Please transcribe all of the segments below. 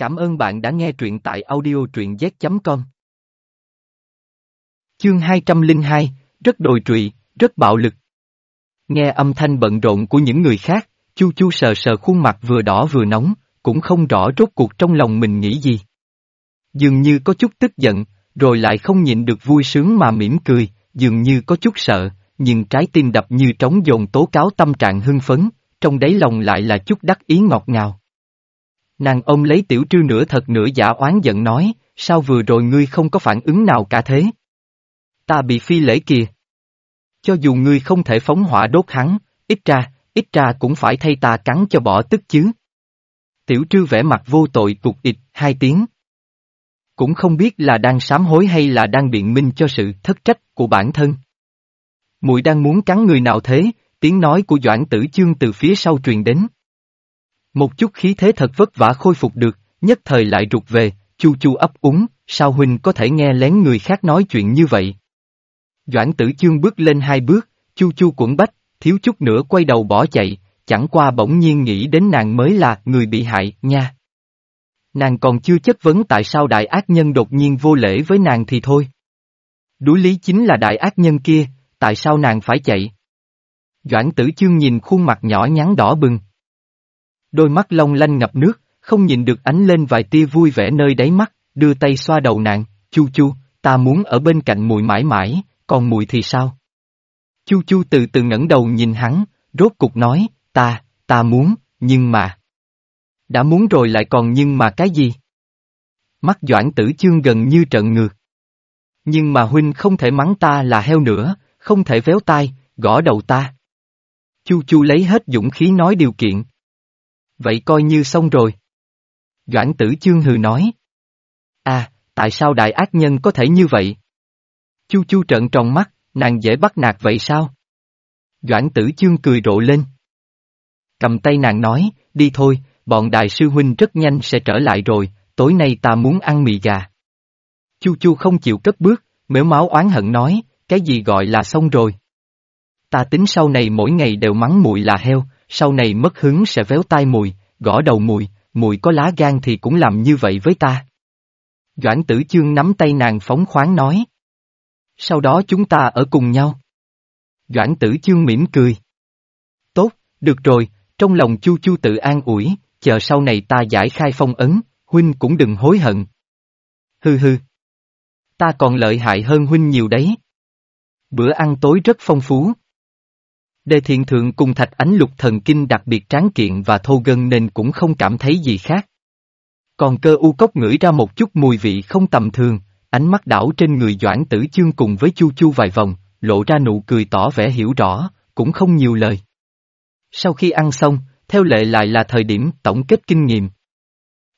Cảm ơn bạn đã nghe truyện tại audio truyện z.com. Chương 202, rất đồi trụy, rất bạo lực. Nghe âm thanh bận rộn của những người khác, Chu Chu sờ sờ khuôn mặt vừa đỏ vừa nóng, cũng không rõ rốt cuộc trong lòng mình nghĩ gì. Dường như có chút tức giận, rồi lại không nhịn được vui sướng mà mỉm cười, dường như có chút sợ, nhưng trái tim đập như trống dồn tố cáo tâm trạng hưng phấn, trong đáy lòng lại là chút đắc ý ngọt ngào. Nàng ông lấy tiểu trư nửa thật nửa giả oán giận nói, sao vừa rồi ngươi không có phản ứng nào cả thế? Ta bị phi lễ kìa. Cho dù ngươi không thể phóng hỏa đốt hắn, ít ra, ít ra cũng phải thay ta cắn cho bỏ tức chứ. Tiểu trư vẻ mặt vô tội cục ịt, hai tiếng. Cũng không biết là đang sám hối hay là đang biện minh cho sự thất trách của bản thân. Mùi đang muốn cắn người nào thế, tiếng nói của Doãn Tử Chương từ phía sau truyền đến. Một chút khí thế thật vất vả khôi phục được, nhất thời lại rụt về, chu chu ấp úng, sao huynh có thể nghe lén người khác nói chuyện như vậy? Doãn Tử Chương bước lên hai bước, chu chu cuộn bách, thiếu chút nữa quay đầu bỏ chạy, chẳng qua bỗng nhiên nghĩ đến nàng mới là người bị hại, nha. Nàng còn chưa chất vấn tại sao đại ác nhân đột nhiên vô lễ với nàng thì thôi. Đối lý chính là đại ác nhân kia, tại sao nàng phải chạy? Doãn tử chương nhìn khuôn mặt nhỏ nhắn đỏ bừng. Đôi mắt long lanh ngập nước, không nhìn được ánh lên vài tia vui vẻ nơi đáy mắt, đưa tay xoa đầu nàng, chu chu, ta muốn ở bên cạnh mùi mãi mãi, còn mùi thì sao? Chu chu từ từ ngẩng đầu nhìn hắn, rốt cục nói, ta, ta muốn, nhưng mà. Đã muốn rồi lại còn nhưng mà cái gì? Mắt doãn tử chương gần như trận ngược. Nhưng mà huynh không thể mắng ta là heo nữa, không thể véo tai, gõ đầu ta. Chu Chu lấy hết dũng khí nói điều kiện. Vậy coi như xong rồi. Doãn tử chương hừ nói. À, tại sao đại ác nhân có thể như vậy? Chu Chu trợn tròn mắt, nàng dễ bắt nạt vậy sao? Doãn tử chương cười rộ lên. Cầm tay nàng nói, đi thôi, bọn đại sư huynh rất nhanh sẽ trở lại rồi, tối nay ta muốn ăn mì gà. Chu Chu không chịu cất bước, mếu máu oán hận nói, cái gì gọi là xong rồi. Ta tính sau này mỗi ngày đều mắng muội là heo, sau này mất hứng sẽ véo tai mùi, gõ đầu mùi, mùi có lá gan thì cũng làm như vậy với ta. Doãn tử chương nắm tay nàng phóng khoáng nói. Sau đó chúng ta ở cùng nhau. Doãn tử chương mỉm cười. Tốt, được rồi, trong lòng chu chu tự an ủi, chờ sau này ta giải khai phong ấn, huynh cũng đừng hối hận. Hừ hừ. Ta còn lợi hại hơn huynh nhiều đấy. Bữa ăn tối rất phong phú. Đề thiện thượng cùng thạch ánh lục thần kinh đặc biệt tráng kiện và thô gân nên cũng không cảm thấy gì khác. Còn cơ u cốc ngửi ra một chút mùi vị không tầm thường, ánh mắt đảo trên người Doãn Tử Chương cùng với Chu Chu vài vòng, lộ ra nụ cười tỏ vẻ hiểu rõ, cũng không nhiều lời. Sau khi ăn xong, theo lệ lại là thời điểm tổng kết kinh nghiệm.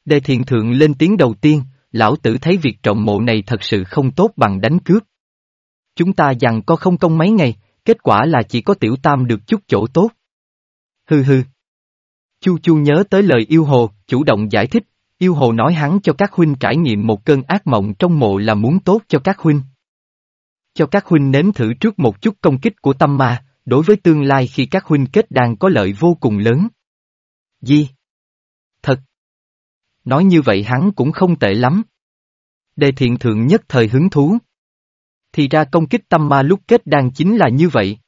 Đề thiện thượng lên tiếng đầu tiên, lão tử thấy việc trọng mộ này thật sự không tốt bằng đánh cướp. Chúng ta dằn có không công mấy ngày, kết quả là chỉ có tiểu tam được chút chỗ tốt. Hừ hừ. Chu Chu nhớ tới lời yêu hồ, chủ động giải thích, yêu hồ nói hắn cho các huynh trải nghiệm một cơn ác mộng trong mộ là muốn tốt cho các huynh. Cho các huynh nếm thử trước một chút công kích của tâm ma, đối với tương lai khi các huynh kết đàn có lợi vô cùng lớn. Di. Thật. Nói như vậy hắn cũng không tệ lắm. Đề thiện thượng nhất thời hứng thú. Thì ra công kích tâm ma lúc kết đan chính là như vậy.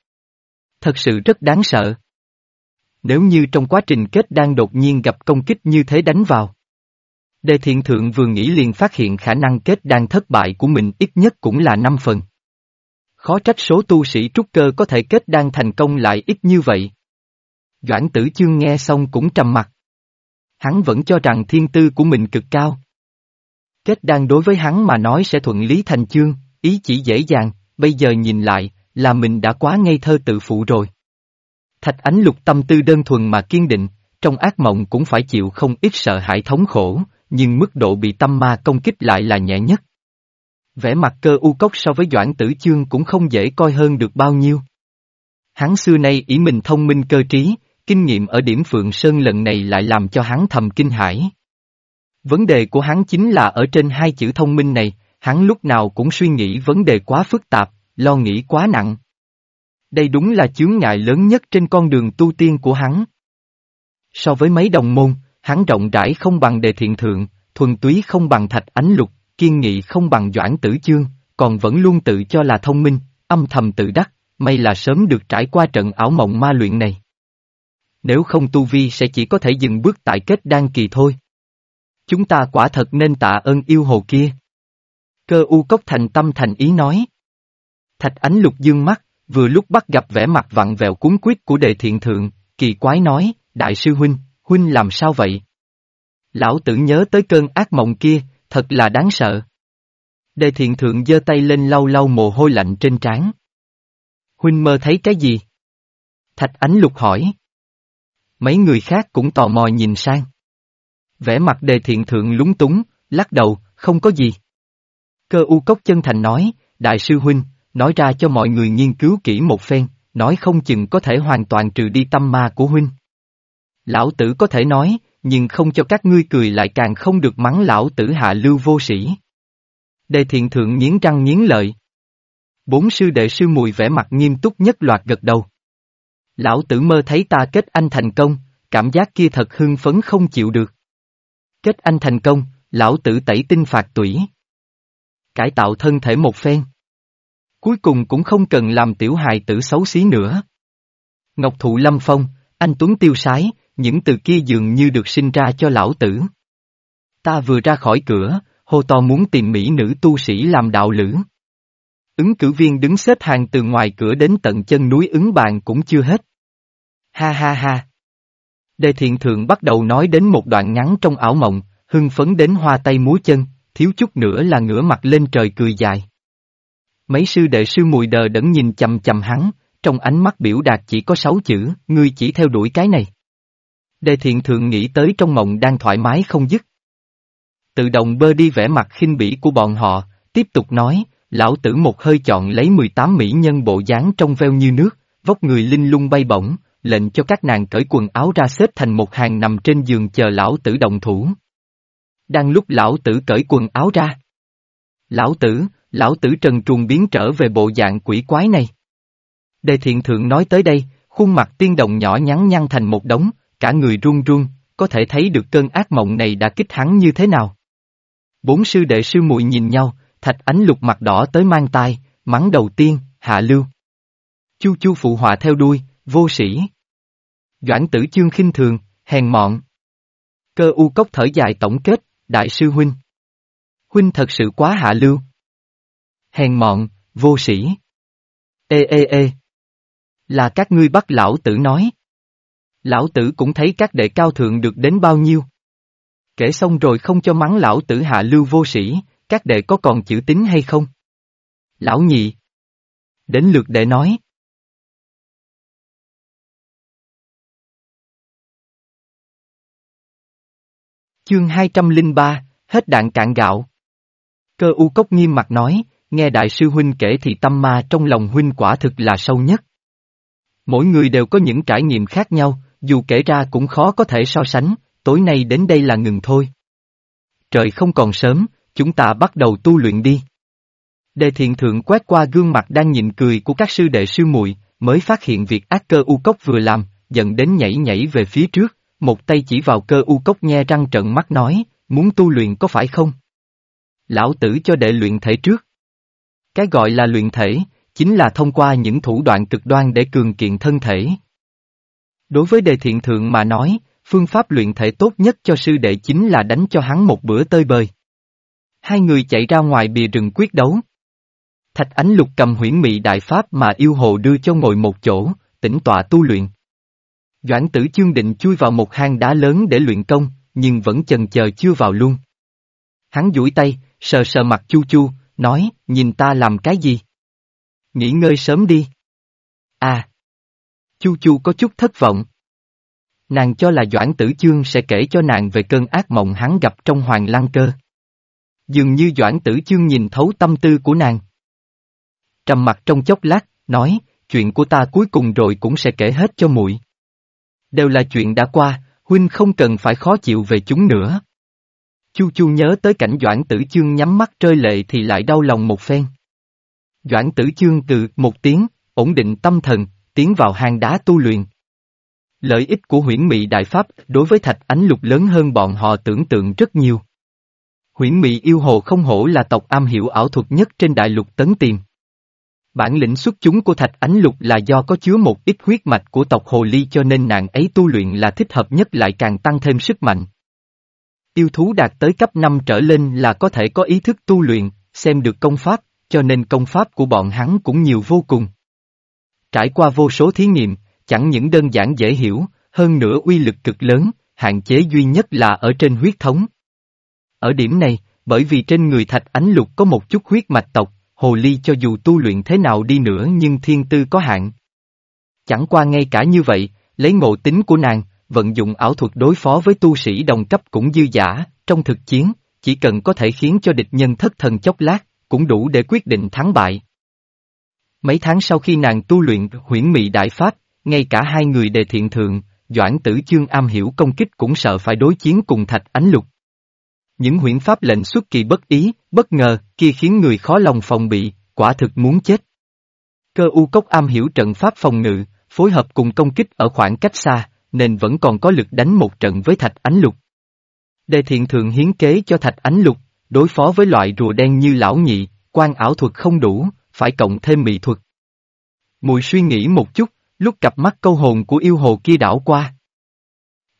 Thật sự rất đáng sợ. Nếu như trong quá trình kết đan đột nhiên gặp công kích như thế đánh vào. Đề thiện thượng vừa nghĩ liền phát hiện khả năng kết đan thất bại của mình ít nhất cũng là 5 phần. Khó trách số tu sĩ trúc cơ có thể kết đan thành công lại ít như vậy. Doãn tử chương nghe xong cũng trầm mặt. Hắn vẫn cho rằng thiên tư của mình cực cao. Kết đan đối với hắn mà nói sẽ thuận lý thành chương, ý chỉ dễ dàng, bây giờ nhìn lại, là mình đã quá ngây thơ tự phụ rồi. Thạch ánh lục tâm tư đơn thuần mà kiên định, trong ác mộng cũng phải chịu không ít sợ hãi thống khổ, nhưng mức độ bị tâm ma công kích lại là nhẹ nhất. Vẻ mặt cơ u cốc so với Doãn Tử Chương cũng không dễ coi hơn được bao nhiêu. Hắn xưa nay ý mình thông minh cơ trí, kinh nghiệm ở điểm Phượng Sơn lần này lại làm cho hắn thầm kinh hãi. Vấn đề của hắn chính là ở trên hai chữ thông minh này, hắn lúc nào cũng suy nghĩ vấn đề quá phức tạp, lo nghĩ quá nặng. Đây đúng là chướng ngại lớn nhất trên con đường tu tiên của hắn. So với mấy đồng môn, hắn rộng rãi không bằng đề thiện thượng, thuần túy không bằng thạch ánh lục, kiên nghị không bằng doãn tử chương, còn vẫn luôn tự cho là thông minh, âm thầm tự đắc, may là sớm được trải qua trận ảo mộng ma luyện này. Nếu không tu vi sẽ chỉ có thể dừng bước tại kết đan kỳ thôi. Chúng ta quả thật nên tạ ơn yêu hồ kia. Cơ u cốc thành tâm thành ý nói. Thạch ánh lục dương mắt, vừa lúc bắt gặp vẻ mặt vặn vẹo cuốn quyết của đề thiện thượng, kỳ quái nói, đại sư huynh, huynh làm sao vậy? Lão tử nhớ tới cơn ác mộng kia, thật là đáng sợ. Đề thiện thượng giơ tay lên lau lau mồ hôi lạnh trên trán. Huynh mơ thấy cái gì? Thạch ánh lục hỏi. Mấy người khác cũng tò mò nhìn sang. Vẻ mặt đề thiện thượng lúng túng, lắc đầu, không có gì. Cơ u cốc chân thành nói, đại sư huynh, nói ra cho mọi người nghiên cứu kỹ một phen, nói không chừng có thể hoàn toàn trừ đi tâm ma của huynh. Lão tử có thể nói, nhưng không cho các ngươi cười lại càng không được mắng lão tử hạ lưu vô sĩ. Đề thiện thượng nghiến răng nghiến lợi. Bốn sư đệ sư mùi vẻ mặt nghiêm túc nhất loạt gật đầu. Lão tử mơ thấy ta kết anh thành công, cảm giác kia thật hưng phấn không chịu được. Kết anh thành công, lão tử tẩy tinh phạt tủy. Cải tạo thân thể một phen. Cuối cùng cũng không cần làm tiểu hài tử xấu xí nữa. Ngọc thụ lâm phong, anh Tuấn tiêu sái, những từ kia dường như được sinh ra cho lão tử. Ta vừa ra khỏi cửa, hô to muốn tìm mỹ nữ tu sĩ làm đạo lữ. Ứng cử viên đứng xếp hàng từ ngoài cửa đến tận chân núi ứng bàn cũng chưa hết. Ha ha ha. Đề thiện thượng bắt đầu nói đến một đoạn ngắn trong ảo mộng, hưng phấn đến hoa tay múa chân, thiếu chút nữa là ngửa mặt lên trời cười dài. Mấy sư đệ sư mùi đờ đẫn nhìn chầm chầm hắn, trong ánh mắt biểu đạt chỉ có sáu chữ, ngươi chỉ theo đuổi cái này. Đề thiện thượng nghĩ tới trong mộng đang thoải mái không dứt. Tự động bơ đi vẻ mặt khinh bỉ của bọn họ, tiếp tục nói, lão tử một hơi chọn lấy 18 mỹ nhân bộ dáng trong veo như nước, vóc người linh lung bay bổng, lệnh cho các nàng cởi quần áo ra xếp thành một hàng nằm trên giường chờ lão tử động thủ. Đang lúc lão tử cởi quần áo ra. Lão tử, lão tử trần truồng biến trở về bộ dạng quỷ quái này. Đề thiện thượng nói tới đây, khuôn mặt tiên đồng nhỏ nhắn nhăn thành một đống, cả người run run, có thể thấy được cơn ác mộng này đã kích hắn như thế nào. Bốn sư đệ sư muội nhìn nhau, thạch ánh lục mặt đỏ tới mang tai, mắng đầu tiên, hạ lưu. Chu chu phụ họa theo đuôi, vô sĩ. Doãn tử chương khinh thường, hèn mọn. Cơ u cốc thở dài tổng kết, đại sư huynh. Huynh thật sự quá hạ lưu. Hèn mọn, vô sĩ. Ê ê ê. Là các ngươi bắt lão tử nói. Lão tử cũng thấy các đệ cao thượng được đến bao nhiêu. Kể xong rồi không cho mắng lão tử hạ lưu vô sĩ, các đệ có còn chữ tính hay không? Lão nhị. Đến lượt đệ nói. Chương 203, hết đạn cạn gạo. Cơ u cốc nghiêm mặt nói, nghe đại sư huynh kể thì tâm ma trong lòng huynh quả thực là sâu nhất. Mỗi người đều có những trải nghiệm khác nhau, dù kể ra cũng khó có thể so sánh, tối nay đến đây là ngừng thôi. Trời không còn sớm, chúng ta bắt đầu tu luyện đi. Đề thiện thượng quét qua gương mặt đang nhìn cười của các sư đệ sư muội mới phát hiện việc ác cơ u cốc vừa làm, dẫn đến nhảy nhảy về phía trước, một tay chỉ vào cơ u cốc nhe răng trận mắt nói, muốn tu luyện có phải không? Lão tử cho đệ luyện thể trước. Cái gọi là luyện thể, chính là thông qua những thủ đoạn cực đoan để cường kiện thân thể. Đối với đề thiện thượng mà nói, phương pháp luyện thể tốt nhất cho sư đệ chính là đánh cho hắn một bữa tơi bời. Hai người chạy ra ngoài bìa rừng quyết đấu. Thạch ánh lục cầm huyễn mị đại pháp mà yêu hồ đưa cho ngồi một chỗ, tĩnh tọa tu luyện. Doãn tử chương định chui vào một hang đá lớn để luyện công, nhưng vẫn chần chờ chưa vào luôn. Hắn duỗi tay, sờ sờ mặt chu chu, nói, nhìn ta làm cái gì? Nghỉ ngơi sớm đi. À! Chu chu có chút thất vọng. Nàng cho là Doãn Tử Chương sẽ kể cho nàng về cơn ác mộng hắn gặp trong Hoàng Lan Cơ. Dường như Doãn Tử Chương nhìn thấu tâm tư của nàng. Trầm mặt trong chốc lát, nói, chuyện của ta cuối cùng rồi cũng sẽ kể hết cho muội. Đều là chuyện đã qua, huynh không cần phải khó chịu về chúng nữa. Chu Chu nhớ tới cảnh Doãn Tử Chương nhắm mắt rơi lệ thì lại đau lòng một phen. Doãn Tử Chương từ một tiếng, ổn định tâm thần, tiến vào hang đá tu luyện. Lợi ích của huyễn mị đại pháp đối với thạch ánh lục lớn hơn bọn họ tưởng tượng rất nhiều. Huyễn Mị yêu hồ không hổ là tộc am hiểu ảo thuật nhất trên đại lục tấn tiền. Bản lĩnh xuất chúng của Thạch Ánh Lục là do có chứa một ít huyết mạch của tộc Hồ Ly cho nên nàng ấy tu luyện là thích hợp nhất lại càng tăng thêm sức mạnh. Yêu thú đạt tới cấp 5 trở lên là có thể có ý thức tu luyện, xem được công pháp, cho nên công pháp của bọn hắn cũng nhiều vô cùng. Trải qua vô số thí nghiệm, chẳng những đơn giản dễ hiểu, hơn nữa uy lực cực lớn, hạn chế duy nhất là ở trên huyết thống. Ở điểm này, bởi vì trên người thạch ánh lục có một chút huyết mạch tộc, hồ ly cho dù tu luyện thế nào đi nữa nhưng thiên tư có hạn. Chẳng qua ngay cả như vậy, lấy ngộ tính của nàng, vận dụng ảo thuật đối phó với tu sĩ đồng cấp cũng dư giả, trong thực chiến, chỉ cần có thể khiến cho địch nhân thất thần chốc lát, cũng đủ để quyết định thắng bại. Mấy tháng sau khi nàng tu luyện huyễn mị đại pháp, ngay cả hai người đề thiện thượng, Doãn tử chương am hiểu công kích cũng sợ phải đối chiến cùng thạch ánh lục. Những huyễn pháp lệnh xuất kỳ bất ý, bất ngờ, kia khiến người khó lòng phòng bị, quả thực muốn chết. Cơ u cốc am hiểu trận pháp phòng ngự, phối hợp cùng công kích ở khoảng cách xa, nên vẫn còn có lực đánh một trận với thạch ánh lục. Đề thiện thường hiến kế cho thạch ánh lục, đối phó với loại rùa đen như lão nhị, quan ảo thuật không đủ, phải cộng thêm mỹ thuật. Mùi suy nghĩ một chút, lúc cặp mắt câu hồn của yêu hồ kia đảo qua.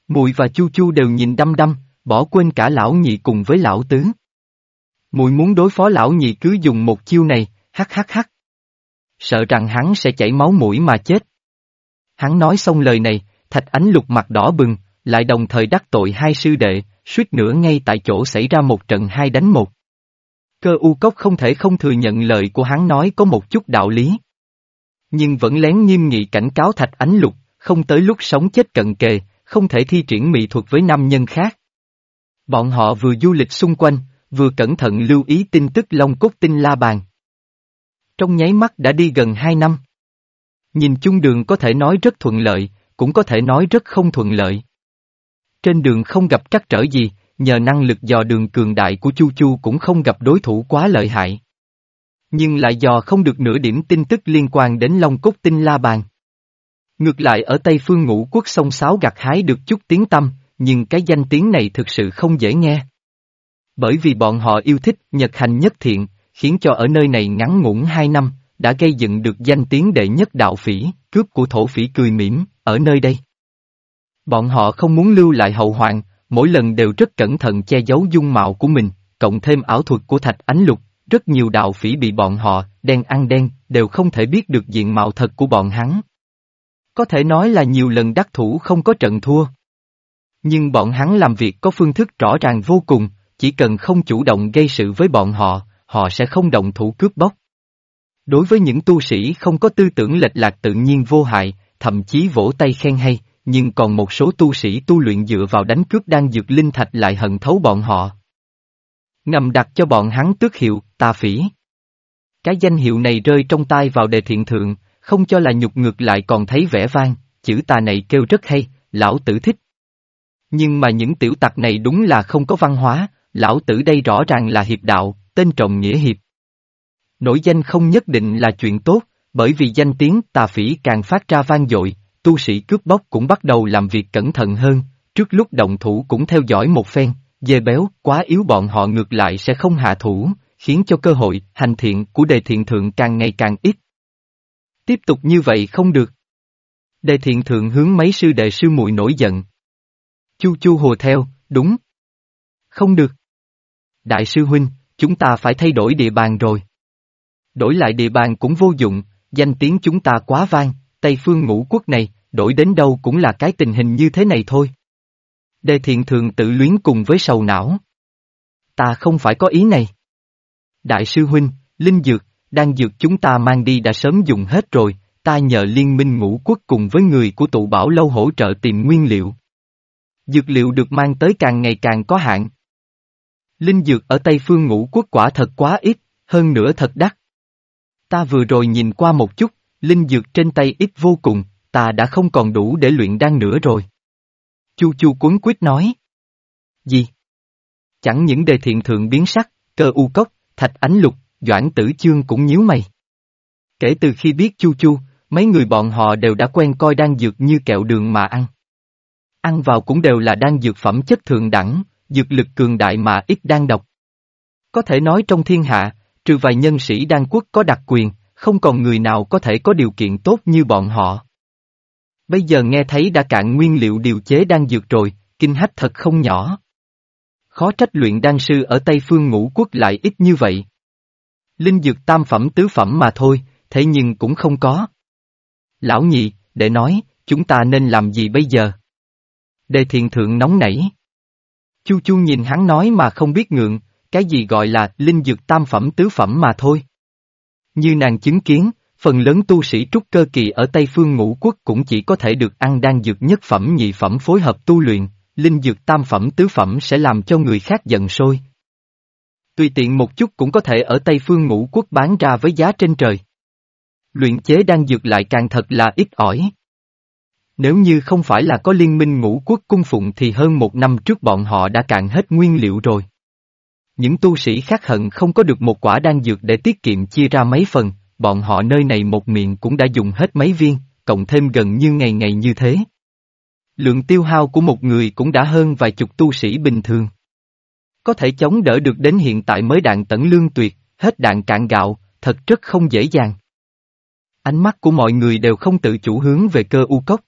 Mùi và Chu Chu đều nhìn đăm đăm, bỏ quên cả lão nhị cùng với lão tứ. Mùi muốn đối phó lão nhị cứ dùng một chiêu này, hắc hắc hắc. Sợ rằng hắn sẽ chảy máu mũi mà chết. Hắn nói xong lời này, thạch ánh lục mặt đỏ bừng, lại đồng thời đắc tội hai sư đệ, suýt nữa ngay tại chỗ xảy ra một trận hai đánh một. Cơ u cốc không thể không thừa nhận lời của hắn nói có một chút đạo lý. Nhưng vẫn lén nghiêm nghị cảnh cáo thạch ánh lục, không tới lúc sống chết cận kề, không thể thi triển mỹ thuật với nam nhân khác. Bọn họ vừa du lịch xung quanh, vừa cẩn thận lưu ý tin tức Long Cốt Tinh La Bàn. Trong nháy mắt đã đi gần hai năm. Nhìn chung đường có thể nói rất thuận lợi, cũng có thể nói rất không thuận lợi. Trên đường không gặp trắc trở gì, nhờ năng lực dò đường cường đại của Chu Chu cũng không gặp đối thủ quá lợi hại. Nhưng lại dò không được nửa điểm tin tức liên quan đến Long Cốt Tinh La Bàn. Ngược lại ở Tây Phương Ngũ Quốc sông Sáo gặt hái được chút tiếng tâm, nhưng cái danh tiếng này thực sự không dễ nghe. Bởi vì bọn họ yêu thích nhật hành nhất thiện, khiến cho ở nơi này ngắn ngủn hai năm, đã gây dựng được danh tiếng đệ nhất đạo phỉ, cướp của thổ phỉ cười mỉm, ở nơi đây. Bọn họ không muốn lưu lại hậu hoạn, mỗi lần đều rất cẩn thận che giấu dung mạo của mình, cộng thêm ảo thuật của thạch ánh lục, rất nhiều đạo phỉ bị bọn họ, đen ăn đen, đều không thể biết được diện mạo thật của bọn hắn. Có thể nói là nhiều lần đắc thủ không có trận thua. Nhưng bọn hắn làm việc có phương thức rõ ràng vô cùng, chỉ cần không chủ động gây sự với bọn họ, họ sẽ không động thủ cướp bóc. Đối với những tu sĩ không có tư tưởng lệch lạc tự nhiên vô hại, thậm chí vỗ tay khen hay, nhưng còn một số tu sĩ tu luyện dựa vào đánh cướp đang dược linh thạch lại hận thấu bọn họ. Ngầm đặt cho bọn hắn tước hiệu, tà phỉ. Cái danh hiệu này rơi trong tai vào đề thiện thượng, không cho là nhục ngược lại còn thấy vẻ vang, chữ tà này kêu rất hay, lão tử thích. Nhưng mà những tiểu tặc này đúng là không có văn hóa, lão tử đây rõ ràng là hiệp đạo, tên trọng nghĩa hiệp. Nổi danh không nhất định là chuyện tốt, bởi vì danh tiếng tà phỉ càng phát ra vang dội, tu sĩ cướp bóc cũng bắt đầu làm việc cẩn thận hơn, trước lúc động thủ cũng theo dõi một phen, dê béo, quá yếu bọn họ ngược lại sẽ không hạ thủ, khiến cho cơ hội, hành thiện của đề thiện thượng càng ngày càng ít. Tiếp tục như vậy không được. Đề thiện thượng hướng mấy sư đệ sư muội nổi giận. Chu chu hồ theo, đúng. Không được. Đại sư huynh, chúng ta phải thay đổi địa bàn rồi. Đổi lại địa bàn cũng vô dụng, danh tiếng chúng ta quá vang, Tây phương ngũ quốc này, đổi đến đâu cũng là cái tình hình như thế này thôi. Đề thiện thường tự luyến cùng với sầu não. Ta không phải có ý này. Đại sư huynh, linh dược, đang dược chúng ta mang đi đã sớm dùng hết rồi, ta nhờ liên minh ngũ quốc cùng với người của tụ bảo lâu hỗ trợ tìm nguyên liệu. Dược liệu được mang tới càng ngày càng có hạn. Linh dược ở Tây phương ngũ quốc quả thật quá ít, hơn nữa thật đắt. Ta vừa rồi nhìn qua một chút, linh dược trên tay ít vô cùng, ta đã không còn đủ để luyện đan nữa rồi. Chu chu cuốn quyết nói. Gì? Chẳng những đề thiện thượng biến sắc, cơ u cốc, thạch ánh lục, doãn tử chương cũng nhíu mày. Kể từ khi biết chu chu, mấy người bọn họ đều đã quen coi đan dược như kẹo đường mà ăn. Ăn vào cũng đều là đan dược phẩm chất thượng đẳng, dược lực cường đại mà ít đan độc. Có thể nói trong thiên hạ, trừ vài nhân sĩ đan quốc có đặc quyền, không còn người nào có thể có điều kiện tốt như bọn họ. Bây giờ nghe thấy đã cạn nguyên liệu điều chế đan dược rồi, kinh hách thật không nhỏ. Khó trách luyện đan sư ở Tây Phương ngũ quốc lại ít như vậy. Linh dược tam phẩm tứ phẩm mà thôi, thế nhưng cũng không có. Lão nhị, để nói, chúng ta nên làm gì bây giờ? Đề thiền thượng nóng nảy. Chu chu nhìn hắn nói mà không biết ngượng, cái gì gọi là linh dược tam phẩm tứ phẩm mà thôi. Như nàng chứng kiến, phần lớn tu sĩ trúc cơ kỳ ở Tây Phương ngũ quốc cũng chỉ có thể được ăn đan dược nhất phẩm nhị phẩm phối hợp tu luyện, linh dược tam phẩm tứ phẩm sẽ làm cho người khác giận sôi. Tùy tiện một chút cũng có thể ở Tây Phương ngũ quốc bán ra với giá trên trời. Luyện chế đan dược lại càng thật là ít ỏi. Nếu như không phải là có liên minh ngũ quốc cung phụng thì hơn một năm trước bọn họ đã cạn hết nguyên liệu rồi. Những tu sĩ khác hận không có được một quả đan dược để tiết kiệm chia ra mấy phần, bọn họ nơi này một miệng cũng đã dùng hết mấy viên, cộng thêm gần như ngày ngày như thế. Lượng tiêu hao của một người cũng đã hơn vài chục tu sĩ bình thường. Có thể chống đỡ được đến hiện tại mới đạn tận lương tuyệt, hết đạn cạn gạo, thật rất không dễ dàng. Ánh mắt của mọi người đều không tự chủ hướng về cơ u cốc.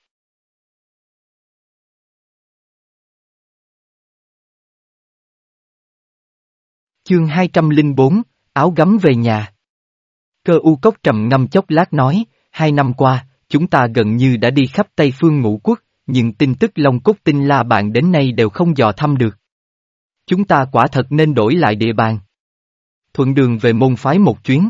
Chương 204, áo gấm về nhà. Cơ u cốc trầm ngâm chốc lát nói, hai năm qua, chúng ta gần như đã đi khắp Tây Phương ngũ quốc, nhưng tin tức Long Cốt Tinh La Bạn đến nay đều không dò thăm được. Chúng ta quả thật nên đổi lại địa bàn. Thuận đường về môn phái một chuyến.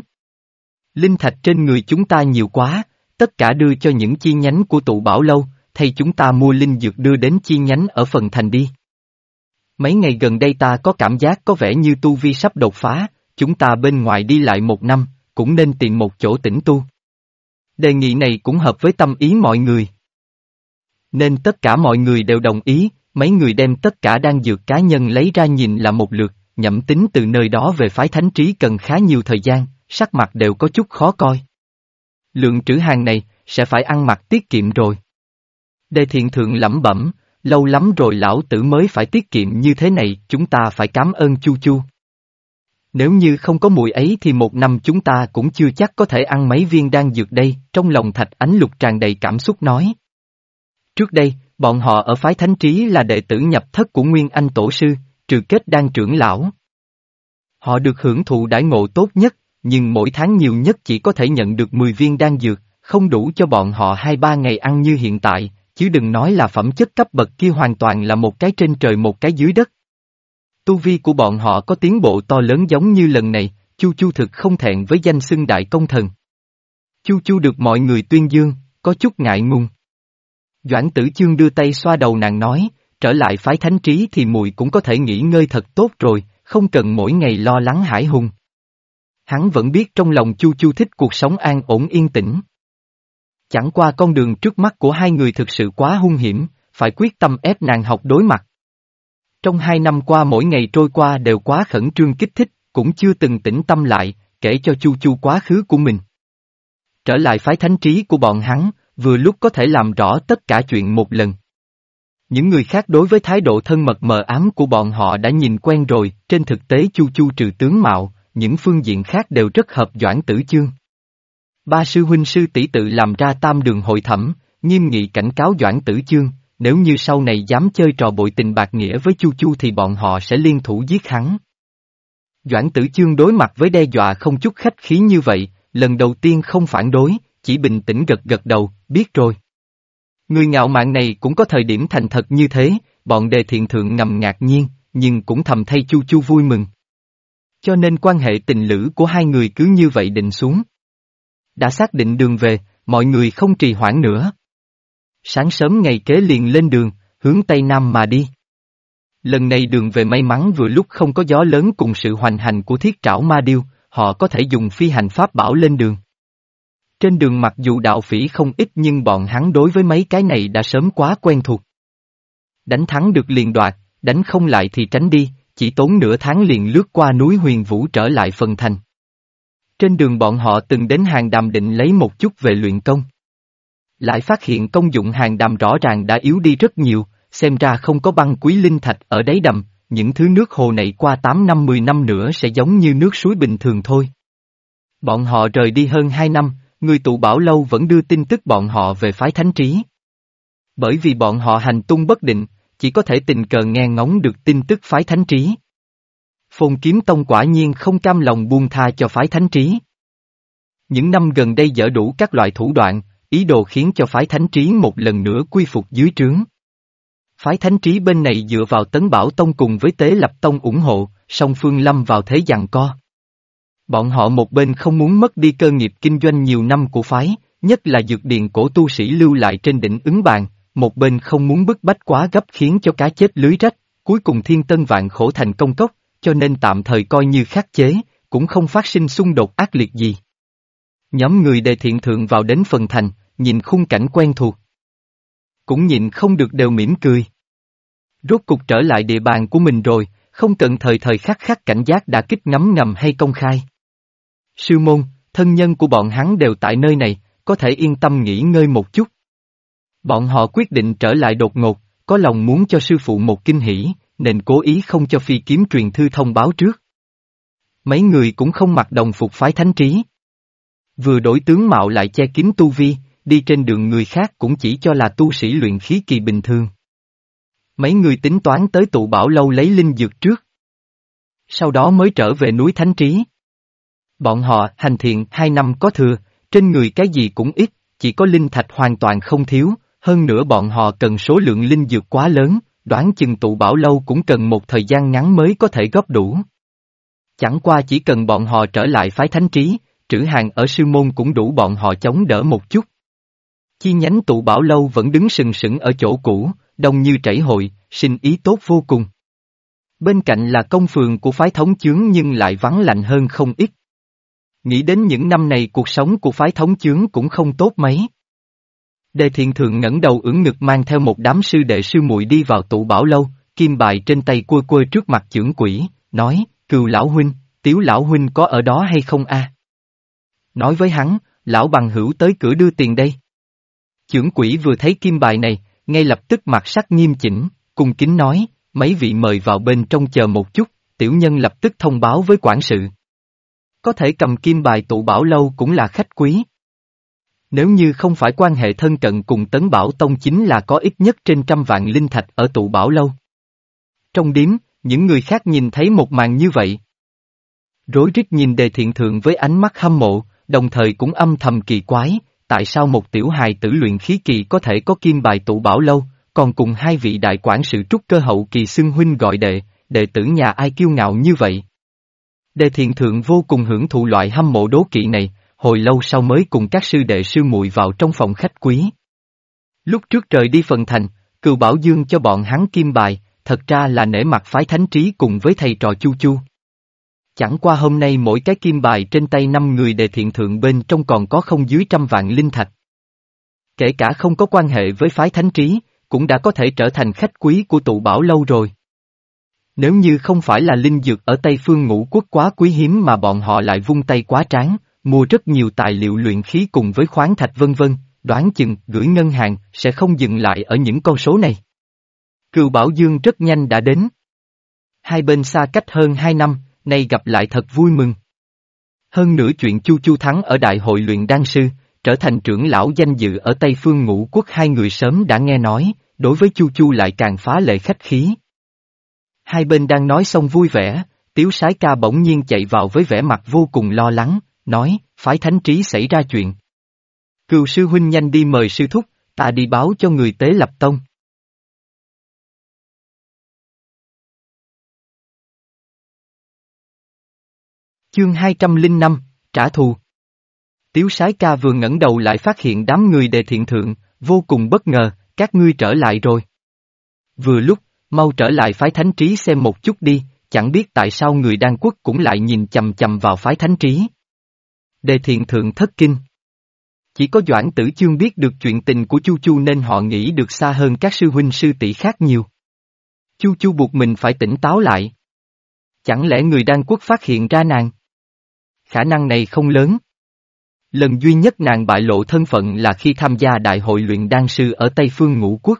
Linh thạch trên người chúng ta nhiều quá, tất cả đưa cho những chi nhánh của tụ bảo lâu, thay chúng ta mua linh dược đưa đến chi nhánh ở phần thành đi. Mấy ngày gần đây ta có cảm giác có vẻ như tu vi sắp đột phá, chúng ta bên ngoài đi lại một năm, cũng nên tìm một chỗ tĩnh tu. Đề nghị này cũng hợp với tâm ý mọi người. Nên tất cả mọi người đều đồng ý, mấy người đem tất cả đang dược cá nhân lấy ra nhìn là một lượt, nhậm tính từ nơi đó về phái thánh trí cần khá nhiều thời gian, sắc mặt đều có chút khó coi. Lượng trữ hàng này, sẽ phải ăn mặc tiết kiệm rồi. Đề thiện thượng lẩm bẩm, lâu lắm rồi lão tử mới phải tiết kiệm như thế này, chúng ta phải cảm ơn Chu Chu. Nếu như không có mùi ấy thì một năm chúng ta cũng chưa chắc có thể ăn mấy viên đan dược đây, trong lòng thạch ánh lục tràn đầy cảm xúc nói. Trước đây, bọn họ ở phái thánh trí là đệ tử nhập thất của Nguyên Anh Tổ Sư, trừ kết đan trưởng lão. Họ được hưởng thụ đãi ngộ tốt nhất, nhưng mỗi tháng nhiều nhất chỉ có thể nhận được 10 viên đan dược, không đủ cho bọn họ 2-3 ngày ăn như hiện tại, chứ đừng nói là phẩm chất cấp bậc kia hoàn toàn là một cái trên trời một cái dưới đất. Tu vi của bọn họ có tiến bộ to lớn giống như lần này, Chu Chu thực không thẹn với danh xưng đại công thần. Chu Chu được mọi người tuyên dương, có chút ngại ngùng. Doãn tử chương đưa tay xoa đầu nàng nói, trở lại phái thánh trí thì mùi cũng có thể nghỉ ngơi thật tốt rồi, không cần mỗi ngày lo lắng hải hùng. Hắn vẫn biết trong lòng Chu Chu thích cuộc sống an ổn yên tĩnh. Chẳng qua con đường trước mắt của hai người thực sự quá hung hiểm, phải quyết tâm ép nàng học đối mặt. Trong hai năm qua mỗi ngày trôi qua đều quá khẩn trương kích thích, cũng chưa từng tĩnh tâm lại, kể cho Chu Chu quá khứ của mình. Trở lại phái thánh trí của bọn hắn, vừa lúc có thể làm rõ tất cả chuyện một lần. Những người khác đối với thái độ thân mật mờ ám của bọn họ đã nhìn quen rồi, trên thực tế Chu Chu trừ tướng mạo, những phương diện khác đều rất hợp Doãn Tử Chương. Ba sư huynh sư tỷ tự làm ra tam đường hội thẩm, nghiêm nghị cảnh cáo Doãn Tử Chương, nếu như sau này dám chơi trò bội tình bạc nghĩa với Chu Chu thì bọn họ sẽ liên thủ giết hắn. Doãn Tử Chương đối mặt với đe dọa không chút khách khí như vậy, lần đầu tiên không phản đối, chỉ bình tĩnh gật gật đầu, biết rồi. Người ngạo mạn này cũng có thời điểm thành thật như thế, bọn đề thiện thượng ngầm ngạc nhiên, nhưng cũng thầm thay Chu Chu vui mừng. Cho nên quan hệ tình lữ của hai người cứ như vậy định xuống. Đã xác định đường về, mọi người không trì hoãn nữa. Sáng sớm ngày kế liền lên đường, hướng Tây Nam mà đi. Lần này đường về may mắn vừa lúc không có gió lớn cùng sự hoành hành của thiết trảo ma điêu, họ có thể dùng phi hành pháp bảo lên đường. Trên đường mặc dù đạo phỉ không ít nhưng bọn hắn đối với mấy cái này đã sớm quá quen thuộc. Đánh thắng được liền đoạt, đánh không lại thì tránh đi, chỉ tốn nửa tháng liền lướt qua núi huyền vũ trở lại phần thành. Trên đường bọn họ từng đến hàng đàm định lấy một chút về luyện công. Lại phát hiện công dụng hàng đàm rõ ràng đã yếu đi rất nhiều, xem ra không có băng quý linh thạch ở đáy đầm, những thứ nước hồ này qua 8 năm 10 năm nữa sẽ giống như nước suối bình thường thôi. Bọn họ rời đi hơn 2 năm, người tụ bảo lâu vẫn đưa tin tức bọn họ về phái thánh trí. Bởi vì bọn họ hành tung bất định, chỉ có thể tình cờ nghe ngóng được tin tức phái thánh trí. Phồn kiếm tông quả nhiên không cam lòng buông tha cho phái thánh trí. Những năm gần đây dở đủ các loại thủ đoạn, ý đồ khiến cho phái thánh trí một lần nữa quy phục dưới trướng. Phái thánh trí bên này dựa vào tấn bảo tông cùng với tế lập tông ủng hộ, song phương lâm vào thế giằng co. Bọn họ một bên không muốn mất đi cơ nghiệp kinh doanh nhiều năm của phái, nhất là dược điền cổ tu sĩ lưu lại trên đỉnh ứng bàn, một bên không muốn bức bách quá gấp khiến cho cá chết lưới rách, cuối cùng thiên tân vạn khổ thành công cốc, cho nên tạm thời coi như khắc chế, cũng không phát sinh xung đột ác liệt gì. Nhóm người đề thiện thượng vào đến phần thành, nhìn khung cảnh quen thuộc. Cũng nhìn không được đều mỉm cười. Rốt cục trở lại địa bàn của mình rồi, không cần thời thời khắc khắc cảnh giác đã kích ngắm ngầm hay công khai. Sư môn, thân nhân của bọn hắn đều tại nơi này, có thể yên tâm nghỉ ngơi một chút. Bọn họ quyết định trở lại đột ngột, có lòng muốn cho sư phụ một kinh hỷ, nên cố ý không cho phi kiếm truyền thư thông báo trước. Mấy người cũng không mặc đồng phục phái thánh trí. Vừa đổi tướng mạo lại che kín tu vi, đi trên đường người khác cũng chỉ cho là tu sĩ luyện khí kỳ bình thường. Mấy người tính toán tới tụ bảo lâu lấy linh dược trước. Sau đó mới trở về núi Thánh Trí. Bọn họ hành thiện hai năm có thừa, trên người cái gì cũng ít, chỉ có linh thạch hoàn toàn không thiếu, hơn nữa bọn họ cần số lượng linh dược quá lớn, đoán chừng tụ bảo lâu cũng cần một thời gian ngắn mới có thể góp đủ. Chẳng qua chỉ cần bọn họ trở lại phái thánh trí, trữ hàng ở sư môn cũng đủ bọn họ chống đỡ một chút. Chi nhánh tụ bảo lâu vẫn đứng sừng sững ở chỗ cũ, đông như chảy hội, sinh ý tốt vô cùng. Bên cạnh là công phường của phái thống chướng nhưng lại vắng lạnh hơn không ít. Nghĩ đến những năm này cuộc sống của phái thống chướng cũng không tốt mấy. Đề thiện thượng ngẩng đầu ưỡn ngực mang theo một đám sư đệ sư muội đi vào tụ bảo lâu, kim bài trên tay quơ quơ trước mặt trưởng quỷ, nói, cừu lão huynh, tiếu lão huynh có ở đó hay không a? Nói với hắn, lão bằng hữu tới cửa đưa tiền đây. Chưởng quỷ vừa thấy kim bài này, ngay lập tức mặt sắc nghiêm chỉnh, cung kính nói, mấy vị mời vào bên trong chờ một chút, tiểu nhân lập tức thông báo với quản sự. Có thể cầm kim bài tụ bảo lâu cũng là khách quý. Nếu như không phải quan hệ thân cận cùng tấn bảo tông chính là có ít nhất trên trăm vạn linh thạch ở tụ bảo lâu. Trong điếm, những người khác nhìn thấy một màn như vậy. Rối rít nhìn đề thiện thượng với ánh mắt hâm mộ, đồng thời cũng âm thầm kỳ quái, tại sao một tiểu hài tử luyện khí kỳ có thể có kim bài tụ bảo lâu, còn cùng hai vị đại quản sự trúc cơ hậu kỳ xưng huynh gọi đệ, đệ tử nhà ai kiêu ngạo như vậy. Đề thiện thượng vô cùng hưởng thụ loại hâm mộ đố kỵ này, hồi lâu sau mới cùng các sư đệ sư muội vào trong phòng khách quý. Lúc trước trời đi phần thành, cừu bảo dương cho bọn hắn kim bài, thật ra là nể mặt phái thánh trí cùng với thầy trò chu chu. Chẳng qua hôm nay mỗi cái kim bài trên tay năm người đề thiện thượng bên trong còn có không dưới trăm vạn linh thạch. Kể cả không có quan hệ với phái thánh trí, cũng đã có thể trở thành khách quý của tụ bảo lâu rồi. Nếu như không phải là linh dược ở Tây Phương ngũ quốc quá quý hiếm mà bọn họ lại vung tay quá tráng, mua rất nhiều tài liệu luyện khí cùng với khoáng thạch vân vân, đoán chừng gửi ngân hàng sẽ không dừng lại ở những con số này. Cựu Bảo Dương rất nhanh đã đến. Hai bên xa cách hơn hai năm, nay gặp lại thật vui mừng. Hơn nữa chuyện Chu Chu thắng ở đại hội luyện đan sư, trở thành trưởng lão danh dự ở Tây Phương ngũ quốc hai người sớm đã nghe nói, đối với Chu Chu lại càng phá lệ khách khí. Hai bên đang nói xong vui vẻ, Tiếu Sái Ca bỗng nhiên chạy vào với vẻ mặt vô cùng lo lắng, nói, phái thánh trí xảy ra chuyện. Cựu sư huynh nhanh đi mời sư thúc, ta đi báo cho người tế lập tông. Chương 205, Trả thù Tiếu sái ca vừa ngẩng đầu lại phát hiện đám người đề thiện thượng, vô cùng bất ngờ, các ngươi trở lại rồi. Vừa lúc, mau trở lại phái thánh trí xem một chút đi, chẳng biết tại sao người đan quốc cũng lại nhìn chầm chầm vào phái thánh trí. Đề thiện thượng thất kinh. Chỉ có Doãn Tử Chương biết được chuyện tình của Chu Chu nên họ nghĩ được xa hơn các sư huynh sư tỷ khác nhiều. Chu Chu buộc mình phải tỉnh táo lại. Chẳng lẽ người đan quốc phát hiện ra nàng? Khả năng này không lớn. Lần duy nhất nàng bại lộ thân phận là khi tham gia đại hội luyện đan sư ở Tây Phương Ngũ Quốc.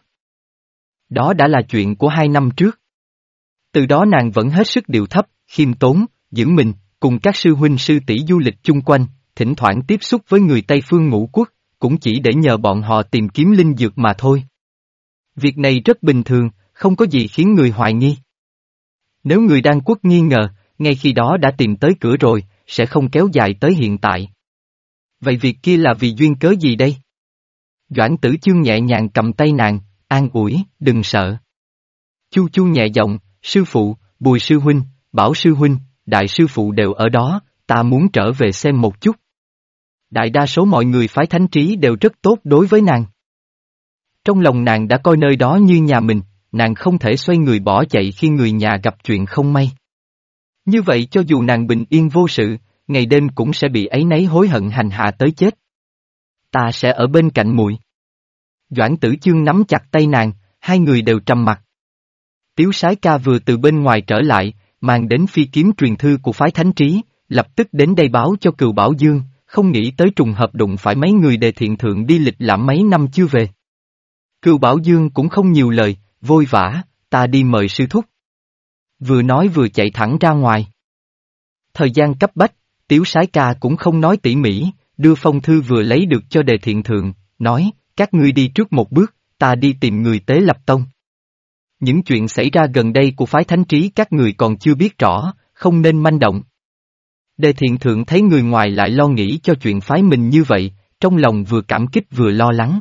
Đó đã là chuyện của hai năm trước. Từ đó nàng vẫn hết sức điều thấp, khiêm tốn, giữ mình, cùng các sư huynh sư tỷ du lịch chung quanh, thỉnh thoảng tiếp xúc với người Tây phương ngũ quốc, cũng chỉ để nhờ bọn họ tìm kiếm linh dược mà thôi. Việc này rất bình thường, không có gì khiến người hoài nghi. Nếu người đan quốc nghi ngờ, ngay khi đó đã tìm tới cửa rồi, sẽ không kéo dài tới hiện tại. Vậy việc kia là vì duyên cớ gì đây? Doãn tử chương nhẹ nhàng cầm tay nàng, an ủi, đừng sợ. Chu chu nhẹ giọng, sư phụ, bùi sư huynh, bảo sư huynh, đại sư phụ đều ở đó, ta muốn trở về xem một chút. Đại đa số mọi người phái thánh trí đều rất tốt đối với nàng. Trong lòng nàng đã coi nơi đó như nhà mình, nàng không thể xoay người bỏ chạy khi người nhà gặp chuyện không may. Như vậy cho dù nàng bình yên vô sự, ngày đêm cũng sẽ bị ấy nấy hối hận hành hạ tới chết. Ta sẽ ở bên cạnh muội. Doãn tử chương nắm chặt tay nàng, hai người đều trầm mặt. Tiếu sái ca vừa từ bên ngoài trở lại, mang đến phi kiếm truyền thư của phái thánh trí, lập tức đến đây báo cho cựu Bảo Dương, không nghĩ tới trùng hợp đụng phải mấy người đề thiện thượng đi lịch lãm mấy năm chưa về. Cựu Bảo Dương cũng không nhiều lời, vôi vã, ta đi mời sư thúc. Vừa nói vừa chạy thẳng ra ngoài. Thời gian cấp bách, Tiếu Sái Ca cũng không nói tỉ mỉ, đưa phong thư vừa lấy được cho đề thiện thượng, nói, các ngươi đi trước một bước, ta đi tìm người tế lập tông. Những chuyện xảy ra gần đây của phái thánh trí các người còn chưa biết rõ, không nên manh động. Đề thiện thượng thấy người ngoài lại lo nghĩ cho chuyện phái mình như vậy, trong lòng vừa cảm kích vừa lo lắng.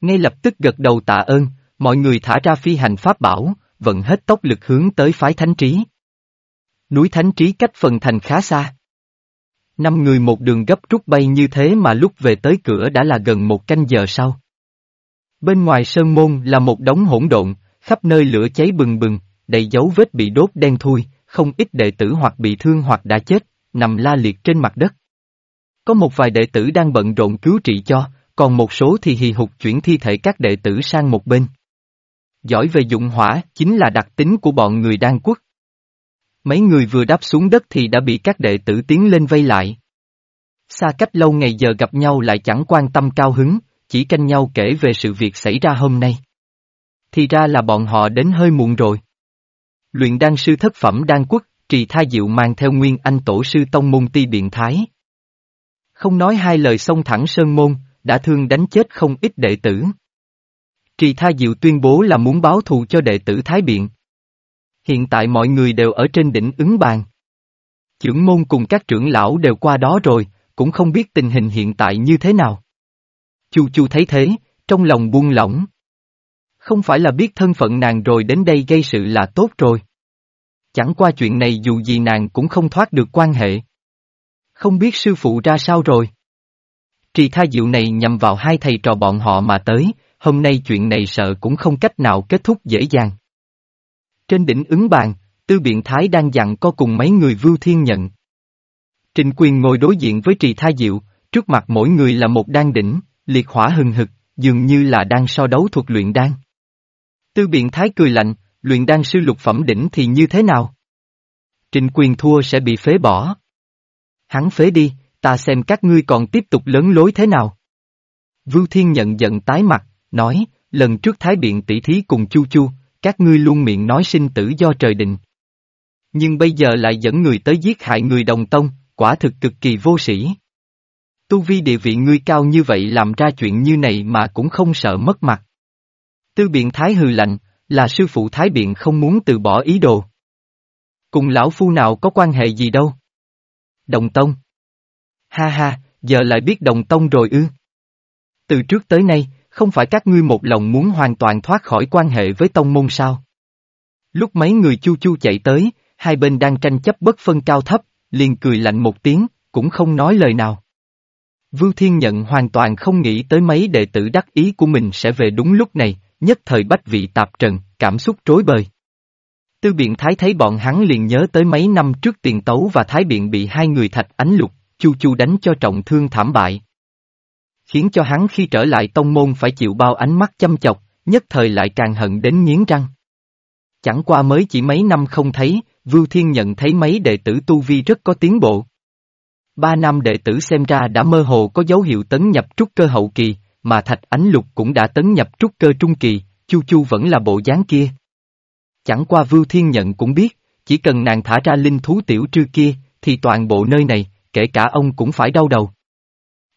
Ngay lập tức gật đầu tạ ơn, mọi người thả ra phi hành pháp bảo, vận hết tốc lực hướng tới phái thánh trí. Núi thánh trí cách phần thành khá xa. Năm người một đường gấp rút bay như thế mà lúc về tới cửa đã là gần một canh giờ sau. Bên ngoài sơn môn là một đống hỗn độn, khắp nơi lửa cháy bừng bừng, đầy dấu vết bị đốt đen thui, không ít đệ tử hoặc bị thương hoặc đã chết, nằm la liệt trên mặt đất. Có một vài đệ tử đang bận rộn cứu trị cho, còn một số thì hì hục chuyển thi thể các đệ tử sang một bên. Giỏi về dụng hỏa chính là đặc tính của bọn người đan quốc. Mấy người vừa đáp xuống đất thì đã bị các đệ tử tiến lên vây lại. Xa cách lâu ngày giờ gặp nhau lại chẳng quan tâm cao hứng, chỉ canh nhau kể về sự việc xảy ra hôm nay. Thì ra là bọn họ đến hơi muộn rồi. Luyện đan sư thất phẩm đan quốc, trì tha diệu mang theo nguyên anh tổ sư tông môn ti biện thái. Không nói hai lời xông thẳng sơn môn, đã thương đánh chết không ít đệ tử. Trì Tha Diệu tuyên bố là muốn báo thù cho đệ tử Thái Biện. Hiện tại mọi người đều ở trên đỉnh ứng bàn. Chưởng môn cùng các trưởng lão đều qua đó rồi, cũng không biết tình hình hiện tại như thế nào. Chu Chu thấy thế, trong lòng buông lỏng. Không phải là biết thân phận nàng rồi đến đây gây sự là tốt rồi. Chẳng qua chuyện này dù gì nàng cũng không thoát được quan hệ. Không biết sư phụ ra sao rồi. Trì tha diệu này nhằm vào hai thầy trò bọn họ mà tới, hôm nay chuyện này sợ cũng không cách nào kết thúc dễ dàng. Trên đỉnh ứng bàn, tư biện thái đang dặn co cùng mấy người vưu thiên nhận. Trình quyền ngồi đối diện với trì tha diệu, trước mặt mỗi người là một đan đỉnh, liệt hỏa hừng hực, dường như là đang so đấu thuộc luyện đan. Tư biện thái cười lạnh, luyện đan sư lục phẩm đỉnh thì như thế nào? Trình quyền thua sẽ bị phế bỏ. Hắn phế đi, ta xem các ngươi còn tiếp tục lớn lối thế nào. Vưu Thiên nhận giận tái mặt, nói, lần trước Thái Biện tỷ thí cùng Chu Chu, các ngươi luôn miệng nói sinh tử do trời định. Nhưng bây giờ lại dẫn người tới giết hại người đồng tông, quả thực cực kỳ vô sĩ. Tu vi địa vị ngươi cao như vậy làm ra chuyện như này mà cũng không sợ mất mặt. Tư biện Thái hừ lạnh, là sư phụ Thái biện không muốn từ bỏ ý đồ. Cùng lão phu nào có quan hệ gì đâu. Đồng tông. Ha ha, giờ lại biết đồng tông rồi ư. Từ trước tới nay, không phải các ngươi một lòng muốn hoàn toàn thoát khỏi quan hệ với tông môn sao? Lúc mấy người chu chu chạy tới, hai bên đang tranh chấp bất phân cao thấp, liền cười lạnh một tiếng, cũng không nói lời nào. Vưu Thiên Nhận hoàn toàn không nghĩ tới mấy đệ tử đắc ý của mình sẽ về đúng lúc này, nhất thời bách vị tạp trần, cảm xúc rối bời. Tư biện thái thấy bọn hắn liền nhớ tới mấy năm trước tiền tấu và thái biện bị hai người thạch ánh lục, chu chu đánh cho trọng thương thảm bại khiến cho hắn khi trở lại tông môn phải chịu bao ánh mắt chăm chọc, nhất thời lại càng hận đến nghiến răng. Chẳng qua mới chỉ mấy năm không thấy, Vưu Thiên nhận thấy mấy đệ tử tu vi rất có tiến bộ. Ba năm đệ tử xem ra đã mơ hồ có dấu hiệu tấn nhập trúc cơ hậu kỳ, mà Thạch Ánh Lục cũng đã tấn nhập trúc cơ trung kỳ, Chu Chu vẫn là bộ dáng kia. Chẳng qua Vưu Thiên Nhận cũng biết, chỉ cần nàng thả ra linh thú tiểu trư kia, thì toàn bộ nơi này, kể cả ông cũng phải đau đầu.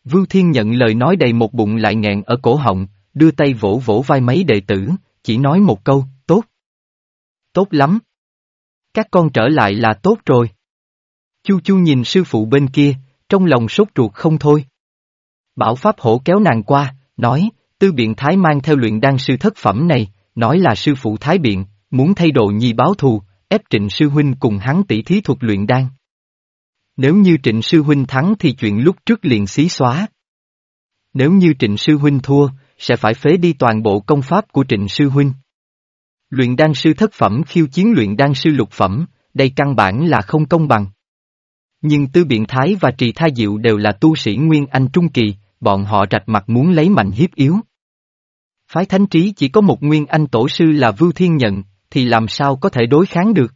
Vưu Thiên Nhận lời nói đầy một bụng lại nghẹn ở cổ họng, đưa tay vỗ vỗ vai mấy đệ tử, chỉ nói một câu, tốt. Tốt lắm. Các con trở lại là tốt rồi. Chu Chu nhìn sư phụ bên kia, trong lòng sốt ruột không thôi. Bảo Pháp Hổ kéo nàng qua, nói, tư biện thái mang theo luyện đan sư thất phẩm này, nói là sư phụ thái biện, muốn thay đồ nhi báo thù, ép trịnh sư huynh cùng hắn tỷ thí thuật luyện đan. Nếu như trịnh sư huynh thắng thì chuyện lúc trước liền xí xóa. Nếu như trịnh sư huynh thua, sẽ phải phế đi toàn bộ công pháp của trịnh sư huynh. Luyện đan sư thất phẩm khiêu chiến luyện đan sư lục phẩm, đây căn bản là không công bằng. Nhưng Tư Biện Thái và Trì Tha Diệu đều là tu sĩ Nguyên Anh Trung Kỳ, bọn họ rạch mặt muốn lấy mạnh hiếp yếu. Phái Thánh Trí chỉ có một Nguyên Anh Tổ sư là Vưu Thiên Nhận, thì làm sao có thể đối kháng được?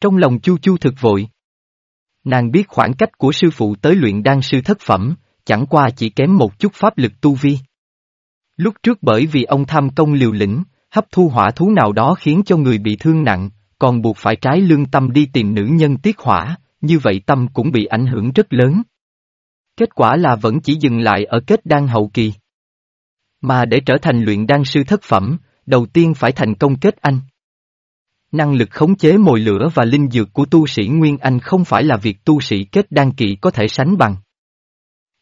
Trong lòng Chu Chu thực vội. Nàng biết khoảng cách của sư phụ tới luyện đan sư thất phẩm, chẳng qua chỉ kém một chút pháp lực tu vi. Lúc trước bởi vì ông tham công liều lĩnh, hấp thu hỏa thú nào đó khiến cho người bị thương nặng, còn buộc phải trái lương tâm đi tìm nữ nhân tiết hỏa, như vậy tâm cũng bị ảnh hưởng rất lớn. Kết quả là vẫn chỉ dừng lại ở kết đan hậu kỳ. Mà để trở thành luyện đan sư thất phẩm, đầu tiên phải thành công kết anh. Năng lực khống chế mồi lửa và linh dược của tu sĩ Nguyên Anh không phải là việc tu sĩ kết đan kỳ có thể sánh bằng.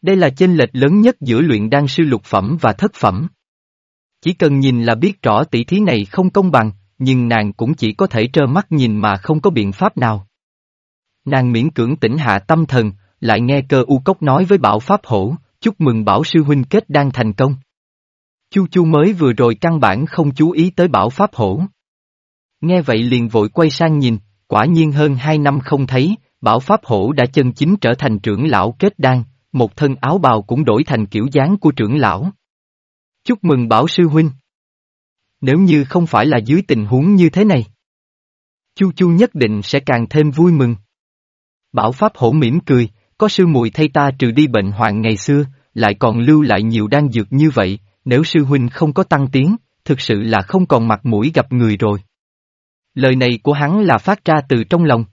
Đây là chênh lệch lớn nhất giữa luyện đan sư lục phẩm và thất phẩm. Chỉ cần nhìn là biết rõ tỷ thí này không công bằng, nhưng nàng cũng chỉ có thể trơ mắt nhìn mà không có biện pháp nào. Nàng miễn cưỡng tỉnh hạ tâm thần, lại nghe cơ u cốc nói với bảo pháp hổ, chúc mừng bảo sư huynh kết đang thành công. Chu chu mới vừa rồi căn bản không chú ý tới bảo pháp hổ. Nghe vậy liền vội quay sang nhìn, quả nhiên hơn hai năm không thấy, bảo pháp hổ đã chân chính trở thành trưởng lão kết đan, một thân áo bào cũng đổi thành kiểu dáng của trưởng lão. Chúc mừng bảo sư huynh. Nếu như không phải là dưới tình huống như thế này, Chu Chu nhất định sẽ càng thêm vui mừng. Bảo Pháp hổ mỉm cười, có sư muội thay ta trừ đi bệnh hoạn ngày xưa, lại còn lưu lại nhiều đan dược như vậy, nếu sư huynh không có tăng tiến, thực sự là không còn mặt mũi gặp người rồi. Lời này của hắn là phát ra từ trong lòng.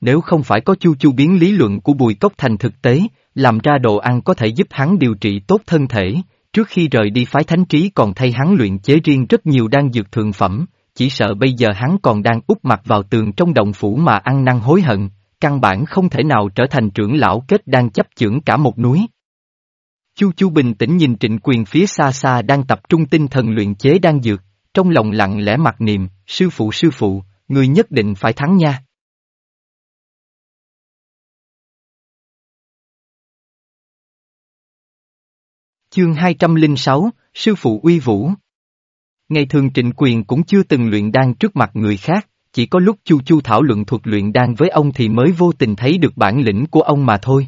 Nếu không phải có chu chu biến lý luận của Bùi Cốc thành thực tế, làm ra đồ ăn có thể giúp hắn điều trị tốt thân thể, trước khi rời đi phái thánh trí còn thay hắn luyện chế riêng rất nhiều đan dược thượng phẩm, chỉ sợ bây giờ hắn còn đang úp mặt vào tường trong động phủ mà ăn năn hối hận, căn bản không thể nào trở thành trưởng lão kết đang chấp chưởng cả một núi. Chu Chu bình tĩnh nhìn trịnh quyền phía xa xa đang tập trung tinh thần luyện chế đan dược, trong lòng lặng lẽ mặc niệm, sư phụ sư phụ, người nhất định phải thắng nha. Chương 206, Sư phụ uy vũ Ngày thường trịnh quyền cũng chưa từng luyện đan trước mặt người khác, chỉ có lúc Chu Chu thảo luận thuật luyện đan với ông thì mới vô tình thấy được bản lĩnh của ông mà thôi.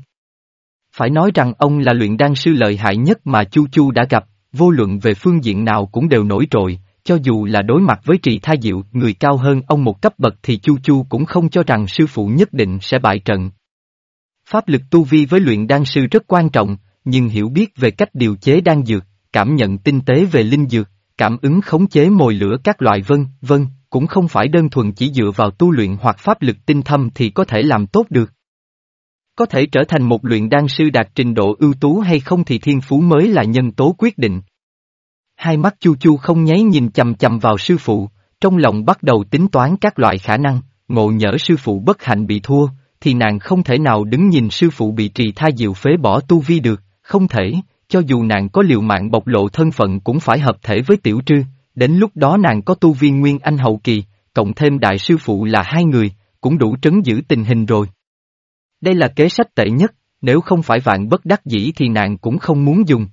Phải nói rằng ông là luyện đan sư lợi hại nhất mà Chu Chu đã gặp, vô luận về phương diện nào cũng đều nổi trội, cho dù là đối mặt với trì tha diệu, người cao hơn ông một cấp bậc thì Chu Chu cũng không cho rằng sư phụ nhất định sẽ bại trận. Pháp lực tu vi với luyện đan sư rất quan trọng, nhưng hiểu biết về cách điều chế đan dược, cảm nhận tinh tế về linh dược, cảm ứng khống chế mồi lửa các loại vân, vân, cũng không phải đơn thuần chỉ dựa vào tu luyện hoặc pháp lực tinh thâm thì có thể làm tốt được. Có thể trở thành một luyện đan sư đạt trình độ ưu tú hay không thì thiên phú mới là nhân tố quyết định. Hai mắt chu chu không nháy nhìn chầm chầm vào sư phụ, trong lòng bắt đầu tính toán các loại khả năng, ngộ nhỡ sư phụ bất hạnh bị thua, thì nàng không thể nào đứng nhìn sư phụ bị trì tha diệu phế bỏ tu vi được, không thể, cho dù nàng có liều mạng bộc lộ thân phận cũng phải hợp thể với tiểu trư, đến lúc đó nàng có tu viên nguyên anh hậu kỳ, cộng thêm đại sư phụ là hai người, cũng đủ trấn giữ tình hình rồi. Đây là kế sách tệ nhất, nếu không phải vạn bất đắc dĩ thì nàng cũng không muốn dùng.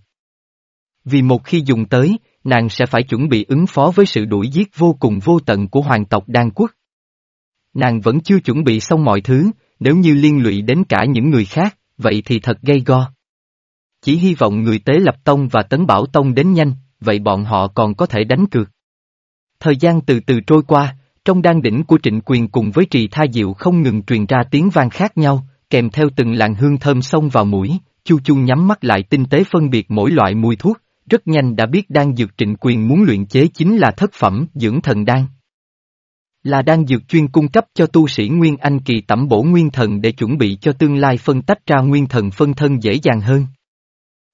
Vì một khi dùng tới, nàng sẽ phải chuẩn bị ứng phó với sự đuổi giết vô cùng vô tận của hoàng tộc Đan Quốc. Nàng vẫn chưa chuẩn bị xong mọi thứ, nếu như liên lụy đến cả những người khác, vậy thì thật gây go. Chỉ hy vọng người tế lập tông và tấn bảo tông đến nhanh, vậy bọn họ còn có thể đánh cược. Thời gian từ từ trôi qua, trong đan đỉnh của trịnh quyền cùng với trì tha diệu không ngừng truyền ra tiếng vang khác nhau, kèm theo từng làn hương thơm xông vào mũi, chu chu nhắm mắt lại tinh tế phân biệt mỗi loại mùi thuốc, rất nhanh đã biết đan dược trịnh quyền muốn luyện chế chính là thất phẩm dưỡng thần đan. Là đan dược chuyên cung cấp cho tu sĩ Nguyên Anh kỳ tẩm bổ nguyên thần để chuẩn bị cho tương lai phân tách ra nguyên thần phân thân dễ dàng hơn.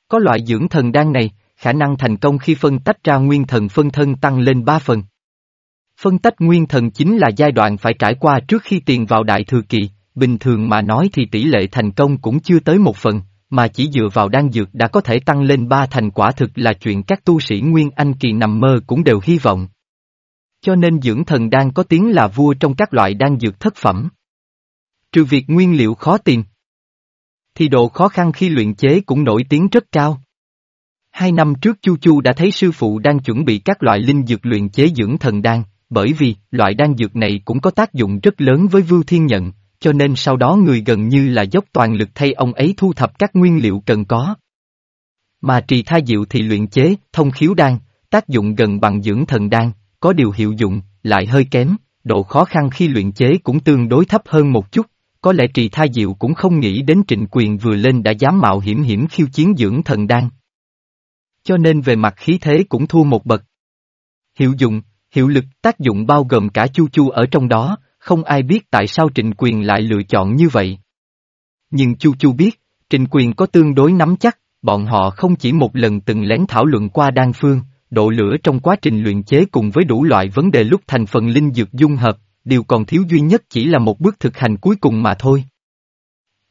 Có loại dưỡng thần đan này, khả năng thành công khi phân tách ra nguyên thần phân thân tăng lên 3 phần. Phân tách nguyên thần chính là giai đoạn phải trải qua trước khi tiền vào đại thừa kỳ, bình thường mà nói thì tỷ lệ thành công cũng chưa tới một phần, mà chỉ dựa vào đan dược đã có thể tăng lên ba thành quả thực là chuyện các tu sĩ Nguyên Anh kỳ nằm mơ cũng đều hy vọng. Cho nên dưỡng thần đan có tiếng là vua trong các loại đan dược thất phẩm. Trừ việc nguyên liệu khó tìm, thì độ khó khăn khi luyện chế cũng nổi tiếng rất cao. Hai năm trước Chu Chu đã thấy sư phụ đang chuẩn bị các loại linh dược luyện chế dưỡng thần đan, bởi vì loại đan dược này cũng có tác dụng rất lớn với Vưu Thiên Nhận, cho nên sau đó người gần như là dốc toàn lực thay ông ấy thu thập các nguyên liệu cần có. Mà trì tha diệu thì luyện chế, thông khiếu đan, tác dụng gần bằng dưỡng thần đan, có điều hiệu dụng, lại hơi kém, độ khó khăn khi luyện chế cũng tương đối thấp hơn một chút, có lẽ trì tha diệu cũng không nghĩ đến trịnh quyền vừa lên đã dám mạo hiểm hiểm khiêu chiến dưỡng thần đan. Cho nên về mặt khí thế cũng thua một bậc. Hiệu dụng, hiệu lực tác dụng bao gồm cả chu chu ở trong đó, không ai biết tại sao trịnh quyền lại lựa chọn như vậy. Nhưng chu chu biết, trịnh quyền có tương đối nắm chắc, bọn họ không chỉ một lần từng lén thảo luận qua đan phương, độ lửa trong quá trình luyện chế cùng với đủ loại vấn đề lúc thành phần linh dược dung hợp, điều còn thiếu duy nhất chỉ là một bước thực hành cuối cùng mà thôi.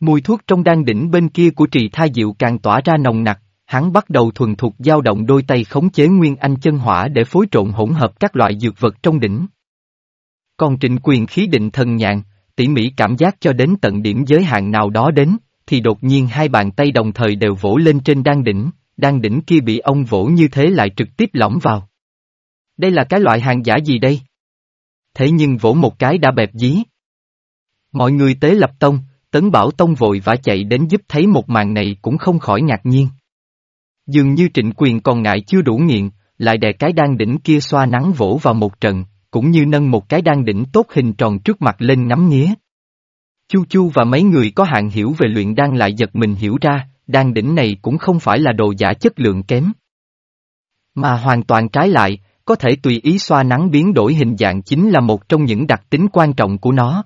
Mùi thuốc trong đan đỉnh bên kia của trì tha diệu càng tỏa ra nồng nặc, hắn bắt đầu thuần thục dao động đôi tay khống chế nguyên anh chân hỏa để phối trộn hỗn hợp các loại dược vật trong đỉnh. Còn trịnh quyền khí định thần nhàn, tỉ mỉ cảm giác cho đến tận điểm giới hạn nào đó đến, thì đột nhiên hai bàn tay đồng thời đều vỗ lên trên đan đỉnh, đan đỉnh kia bị ông vỗ như thế lại trực tiếp lõm vào. Đây là cái loại hàng giả gì đây? Thế nhưng vỗ một cái đã bẹp dí. Mọi người tế lập tông, tấn bảo tông vội vã chạy đến giúp thấy một màn này cũng không khỏi ngạc nhiên. Dường như trịnh quyền còn ngại chưa đủ nghiện, lại đè cái đan đỉnh kia xoa nắng vỗ vào một trận, cũng như nâng một cái đan đỉnh tốt hình tròn trước mặt lên ngắm nghía. Chu Chu và mấy người có hạn hiểu về luyện đan lại giật mình hiểu ra, đan đỉnh này cũng không phải là đồ giả chất lượng kém. Mà hoàn toàn trái lại, có thể tùy ý xoa nắng biến đổi hình dạng chính là một trong những đặc tính quan trọng của nó.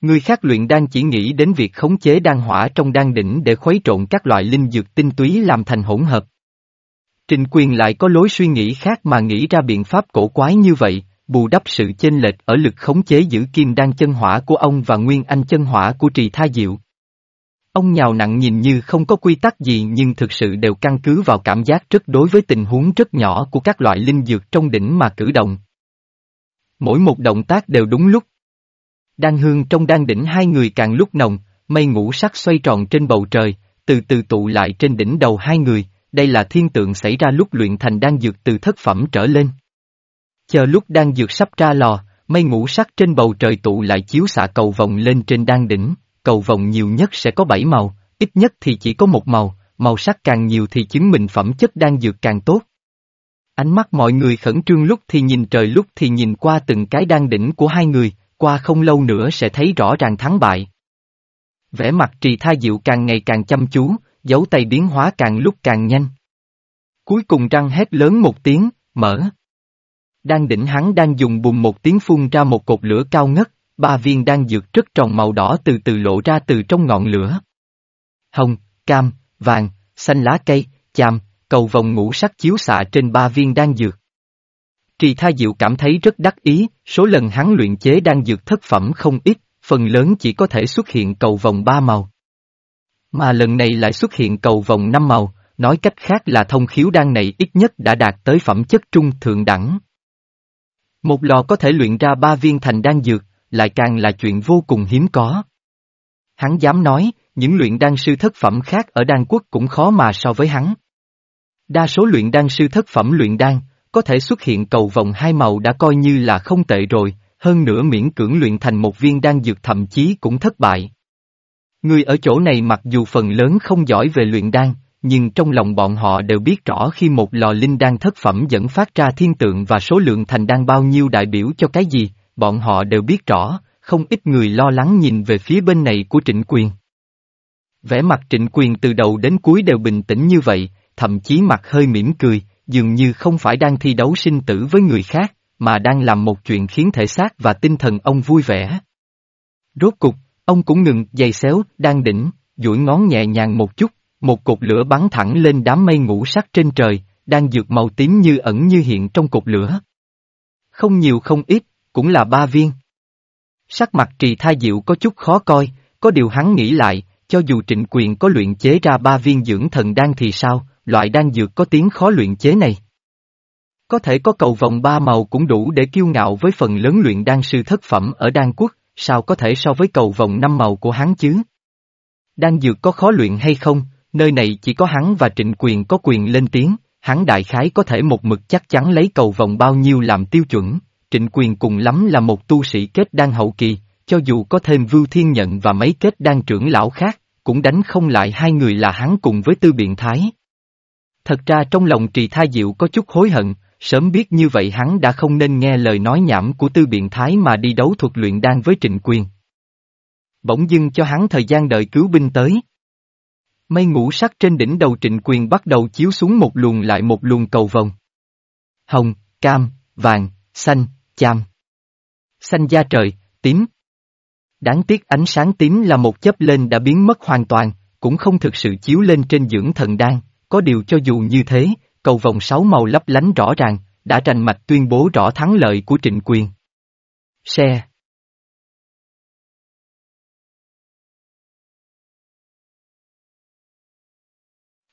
Người khác luyện đan chỉ nghĩ đến việc khống chế đan hỏa trong đan đỉnh để khuấy trộn các loại linh dược tinh túy làm thành hỗn hợp. Trình quyền lại có lối suy nghĩ khác mà nghĩ ra biện pháp cổ quái như vậy, bù đắp sự chênh lệch ở lực khống chế giữ kim đan chân hỏa của ông và nguyên anh chân hỏa của trì tha diệu. Ông nhào nặng nhìn như không có quy tắc gì nhưng thực sự đều căn cứ vào cảm giác rất đối với tình huống rất nhỏ của các loại linh dược trong đỉnh mà cử động. Mỗi một động tác đều đúng lúc. Đan hương trong đan đỉnh hai người càng lúc nồng, mây ngũ sắc xoay tròn trên bầu trời, từ từ tụ lại trên đỉnh đầu hai người, đây là thiên tượng xảy ra lúc luyện thành đan dược từ thất phẩm trở lên. Chờ lúc đan dược sắp ra lò, mây ngũ sắc trên bầu trời tụ lại chiếu xạ cầu vòng lên trên đan đỉnh, cầu vòng nhiều nhất sẽ có bảy màu, ít nhất thì chỉ có một màu, màu sắc càng nhiều thì chứng minh phẩm chất đan dược càng tốt. Ánh mắt mọi người khẩn trương lúc thì nhìn trời lúc thì nhìn qua từng cái đan đỉnh của hai người, qua không lâu nữa sẽ thấy rõ ràng thắng bại. Vẻ mặt trì tha diệu càng ngày càng chăm chú, dấu tay biến hóa càng lúc càng nhanh. Cuối cùng răng hét lớn một tiếng, mở. Đang đỉnh hắn đang dùng bùm một tiếng phun ra một cột lửa cao ngất, ba viên đang dược rất tròn màu đỏ từ từ lộ ra từ trong ngọn lửa. Hồng, cam, vàng, xanh lá cây, chàm, cầu vòng ngũ sắc chiếu xạ trên ba viên đang dược. Trì Tha Diệu cảm thấy rất đắc ý, số lần hắn luyện chế đan dược thất phẩm không ít, phần lớn chỉ có thể xuất hiện cầu vòng ba màu. Mà lần này lại xuất hiện cầu vòng năm màu, nói cách khác là thông khiếu đan này ít nhất đã đạt tới phẩm chất trung thượng đẳng. Một lò có thể luyện ra ba viên thành đan dược, lại càng là chuyện vô cùng hiếm có. Hắn dám nói, những luyện đan sư thất phẩm khác ở đan quốc cũng khó mà so với hắn. Đa số luyện đan sư thất phẩm luyện đan, có thể xuất hiện cầu vòng hai màu đã coi như là không tệ rồi, hơn nữa miễn cưỡng luyện thành một viên đan dược thậm chí cũng thất bại. Người ở chỗ này mặc dù phần lớn không giỏi về luyện đan, nhưng trong lòng bọn họ đều biết rõ khi một lò linh đan thất phẩm dẫn phát ra thiên tượng và số lượng thành đan bao nhiêu đại biểu cho cái gì, bọn họ đều biết rõ, không ít người lo lắng nhìn về phía bên này của trịnh quyền. Vẻ mặt trịnh quyền từ đầu đến cuối đều bình tĩnh như vậy, thậm chí mặt hơi mỉm cười, dường như không phải đang thi đấu sinh tử với người khác, mà đang làm một chuyện khiến thể xác và tinh thần ông vui vẻ. Rốt cục, ông cũng ngừng giày xéo, đang đỉnh, duỗi ngón nhẹ nhàng một chút, một cột lửa bắn thẳng lên đám mây ngũ sắc trên trời, đang dược màu tím như ẩn như hiện trong cột lửa. Không nhiều không ít, cũng là ba viên. Sắc mặt trì tha diệu có chút khó coi, có điều hắn nghĩ lại, cho dù trịnh quyền có luyện chế ra ba viên dưỡng thần đan thì sao, loại đan dược có tiếng khó luyện chế này. Có thể có cầu vòng ba màu cũng đủ để kiêu ngạo với phần lớn luyện đan sư thất phẩm ở đan quốc, sao có thể so với cầu vòng năm màu của hắn chứ? Đan dược có khó luyện hay không, nơi này chỉ có hắn và trịnh quyền có quyền lên tiếng, hắn đại khái có thể một mực chắc chắn lấy cầu vòng bao nhiêu làm tiêu chuẩn, trịnh quyền cùng lắm là một tu sĩ kết đan hậu kỳ, cho dù có thêm Vưu Thiên Nhận và mấy kết đan trưởng lão khác, cũng đánh không lại hai người là hắn cùng với tư biện thái. Thật ra trong lòng trì tha diệu có chút hối hận, sớm biết như vậy hắn đã không nên nghe lời nói nhảm của tư biện thái mà đi đấu thuật luyện đan với trịnh quyền. Bỗng dưng cho hắn thời gian đợi cứu binh tới. Mây ngũ sắc trên đỉnh đầu trịnh quyền bắt đầu chiếu xuống một luồng lại một luồng cầu vòng. Hồng, cam, vàng, xanh, cham. Xanh da trời, tím. Đáng tiếc ánh sáng tím là một chấp lên đã biến mất hoàn toàn, cũng không thực sự chiếu lên trên dưỡng thần đan, có điều cho dù như thế, cầu vòng sáu màu lấp lánh rõ ràng, đã rành mạch tuyên bố rõ thắng lợi của trịnh quyền. Xe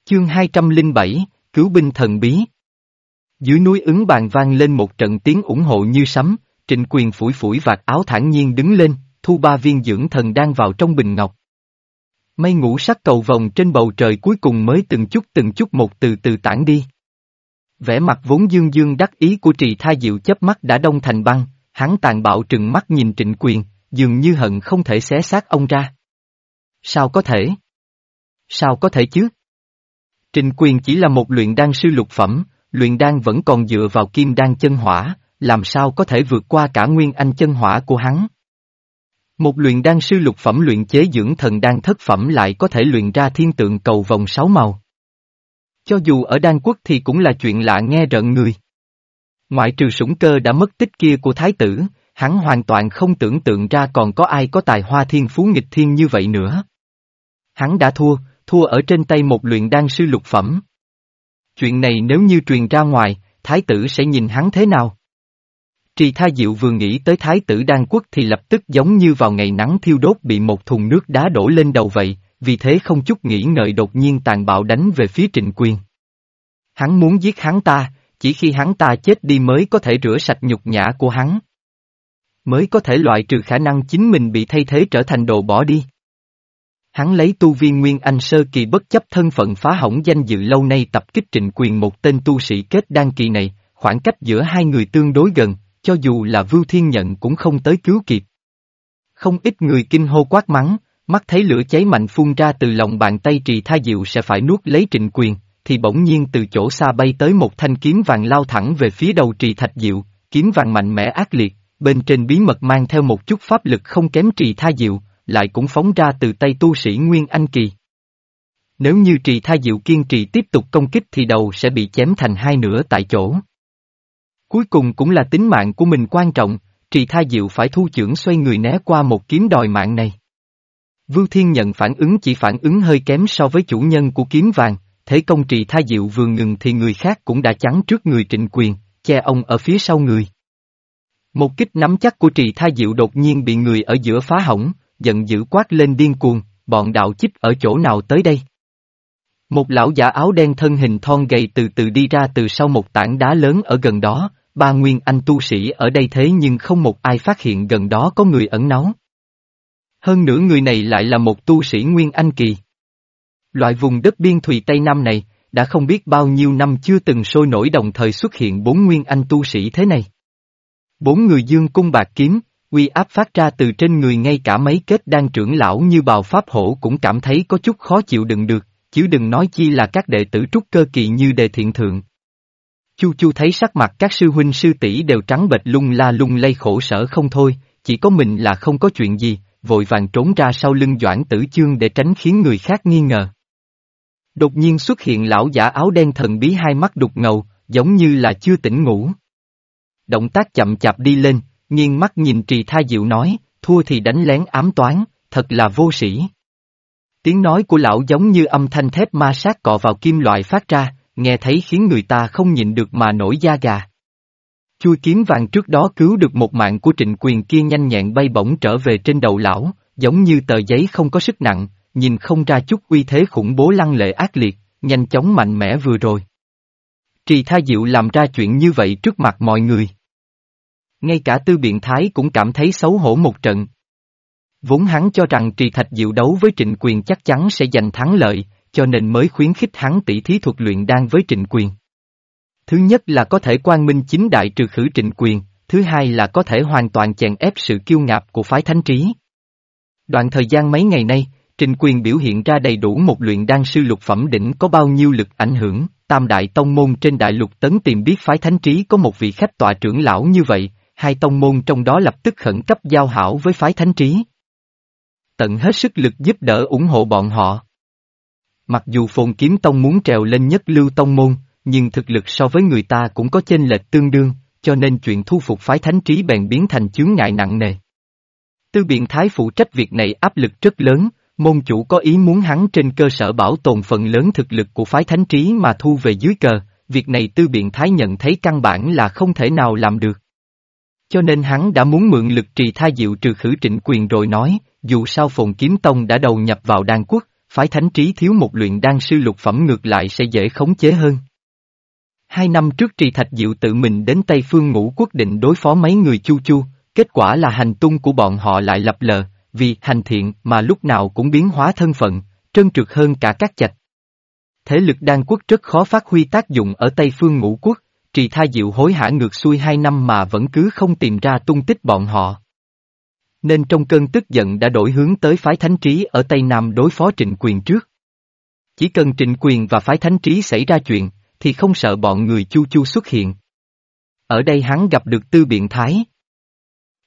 Chương 207, Cứu binh thần bí Dưới núi ứng bàn vang lên một trận tiếng ủng hộ như sấm, trịnh quyền phủi phủi vạt áo thản nhiên đứng lên, thu ba viên dưỡng thần đang vào trong bình ngọc. Mây ngũ sắc cầu vòng trên bầu trời cuối cùng mới từng chút từng chút một từ từ tản đi. Vẻ mặt vốn dương dương đắc ý của trì tha diệu chấp mắt đã đông thành băng, hắn tàn bạo trừng mắt nhìn trịnh quyền, dường như hận không thể xé xác ông ra. Sao có thể? Sao có thể chứ? Trịnh quyền chỉ là một luyện đan sư lục phẩm, luyện đan vẫn còn dựa vào kim đan chân hỏa, làm sao có thể vượt qua cả nguyên anh chân hỏa của hắn. Một luyện đan sư lục phẩm luyện chế dưỡng thần đan thất phẩm lại có thể luyện ra thiên tượng cầu vòng sáu màu. Cho dù ở đan quốc thì cũng là chuyện lạ nghe rợn người. Ngoại trừ sủng cơ đã mất tích kia của thái tử, hắn hoàn toàn không tưởng tượng ra còn có ai có tài hoa thiên phú nghịch thiên như vậy nữa. Hắn đã thua, thua ở trên tay một luyện đan sư lục phẩm. Chuyện này nếu như truyền ra ngoài, thái tử sẽ nhìn hắn thế nào? Trì Tha Diệu vừa nghĩ tới thái tử đan quốc thì lập tức giống như vào ngày nắng thiêu đốt bị một thùng nước đá đổ lên đầu vậy, vì thế không chút nghĩ ngợi đột nhiên tàn bạo đánh về phía trịnh quyền. Hắn muốn giết hắn ta, chỉ khi hắn ta chết đi mới có thể rửa sạch nhục nhã của hắn. Mới có thể loại trừ khả năng chính mình bị thay thế trở thành đồ bỏ đi. Hắn lấy tu viên Nguyên Anh Sơ Kỳ bất chấp thân phận phá hỏng danh dự lâu nay tập kích trịnh quyền một tên tu sĩ kết đan kỳ này, khoảng cách giữa hai người tương đối gần, cho dù là Vưu Thiên Nhận cũng không tới cứu kịp. Không ít người kinh hô quát mắng, mắt thấy lửa cháy mạnh phun ra từ lòng bàn tay trì tha diệu sẽ phải nuốt lấy trịnh quyền, thì bỗng nhiên từ chỗ xa bay tới một thanh kiếm vàng lao thẳng về phía đầu trì thạch diệu, kiếm vàng mạnh mẽ ác liệt, bên trên bí mật mang theo một chút pháp lực không kém trì tha diệu, lại cũng phóng ra từ tay tu sĩ Nguyên Anh Kỳ. Nếu như trì tha diệu kiên trì tiếp tục công kích thì đầu sẽ bị chém thành hai nửa tại chỗ. Cuối cùng cũng là tính mạng của mình quan trọng, trì tha diệu phải thu trưởng xoay người né qua một kiếm đòi mạng này. Vưu Thiên nhận phản ứng chỉ phản ứng hơi kém so với chủ nhân của kiếm vàng, thế công trì tha diệu vừa ngừng thì người khác cũng đã chắn trước người trịnh quyền, che ông ở phía sau người. Một kích nắm chắc của trì tha diệu đột nhiên bị người ở giữa phá hỏng, giận dữ quát lên điên cuồng, bọn đạo chích ở chỗ nào tới đây? Một lão giả áo đen thân hình thon gầy từ từ đi ra từ sau một tảng đá lớn ở gần đó, ba nguyên anh tu sĩ ở đây thế nhưng không một ai phát hiện gần đó có người ẩn náu. Hơn nữa người này lại là một tu sĩ nguyên anh kỳ. Loại vùng đất biên thùy Tây Nam này, đã không biết bao nhiêu năm chưa từng sôi nổi đồng thời xuất hiện bốn nguyên anh tu sĩ thế này. Bốn người dương cung bạc kiếm, uy áp phát ra từ trên người ngay cả mấy kết đang trưởng lão như bào pháp hổ cũng cảm thấy có chút khó chịu đựng được, chứ đừng nói chi là các đệ tử trúc cơ kỳ như đề thiện thượng. Chu Chu thấy sắc mặt các sư huynh sư tỷ đều trắng bệch lung la lung lay khổ sở không thôi, chỉ có mình là không có chuyện gì, vội vàng trốn ra sau lưng Doãn Tử Chương để tránh khiến người khác nghi ngờ. Đột nhiên xuất hiện lão giả áo đen thần bí hai mắt đục ngầu, giống như là chưa tỉnh ngủ. động tác chậm chạp đi lên, nghiêng mắt nhìn trì tha diệu nói, thua thì đánh lén ám toán, thật là vô sĩ. Tiếng nói của lão giống như âm thanh thép ma sát cọ vào kim loại phát ra, nghe thấy khiến người ta không nhịn được mà nổi da gà. Chui kiếm vàng trước đó cứu được một mạng của trịnh quyền kia nhanh nhẹn bay bổng trở về trên đầu lão, giống như tờ giấy không có sức nặng, nhìn không ra chút uy thế khủng bố lăng lệ ác liệt, nhanh chóng mạnh mẽ vừa rồi. Trì Tha Diệu làm ra chuyện như vậy trước mặt mọi người. Ngay cả tư biện thái cũng cảm thấy xấu hổ một trận. Vốn hắn cho rằng Trì Thạch Diệu đấu với trịnh quyền chắc chắn sẽ giành thắng lợi, cho nên mới khuyến khích hắn tỷ thí thuật luyện đan với trịnh quyền. Thứ nhất là có thể quan minh chính đại trừ khử trịnh quyền, thứ hai là có thể hoàn toàn chèn ép sự kiêu ngạp của phái thánh trí. Đoạn thời gian mấy ngày nay, Trình Quyền biểu hiện ra đầy đủ một luyện đan sư lục phẩm đỉnh có bao nhiêu lực ảnh hưởng, tam đại tông môn trên đại lục tấn tìm biết phái thánh trí có một vị khách tọa trưởng lão như vậy, hai tông môn trong đó lập tức khẩn cấp giao hảo với phái thánh trí. Tận hết sức lực giúp đỡ ủng hộ bọn họ. Mặc dù phồn kiếm tông muốn trèo lên nhất lưu tông môn, nhưng thực lực so với người ta cũng có chênh lệch tương đương, cho nên chuyện thu phục phái thánh trí bèn biến thành chướng ngại nặng nề. Tư biện thái phụ trách việc này áp lực rất lớn, môn chủ có ý muốn hắn trên cơ sở bảo tồn phần lớn thực lực của phái thánh trí mà thu về dưới cờ, việc này tư biện thái nhận thấy căn bản là không thể nào làm được. Cho nên hắn đã muốn mượn lực trì tha diệu trừ khử trịnh quyền rồi nói, dù sao phồn kiếm tông đã đầu nhập vào đan quốc, phái thánh trí thiếu một luyện đan sư lục phẩm ngược lại sẽ dễ khống chế hơn. Hai năm trước trì thạch diệu tự mình đến Tây Phương ngũ quốc định đối phó mấy người chu chu, kết quả là hành tung của bọn họ lại lập lờ, vì hành thiện mà lúc nào cũng biến hóa thân phận, trơn trượt hơn cả các chạch. Thế lực đan quốc rất khó phát huy tác dụng ở Tây Phương ngũ quốc, trì tha diệu hối hả ngược xuôi hai năm mà vẫn cứ không tìm ra tung tích bọn họ. Nên trong cơn tức giận đã đổi hướng tới phái thánh trí ở Tây Nam đối phó trịnh quyền trước. Chỉ cần trịnh quyền và phái thánh trí xảy ra chuyện, thì không sợ bọn người chu chu xuất hiện. Ở đây hắn gặp được tư biện thái.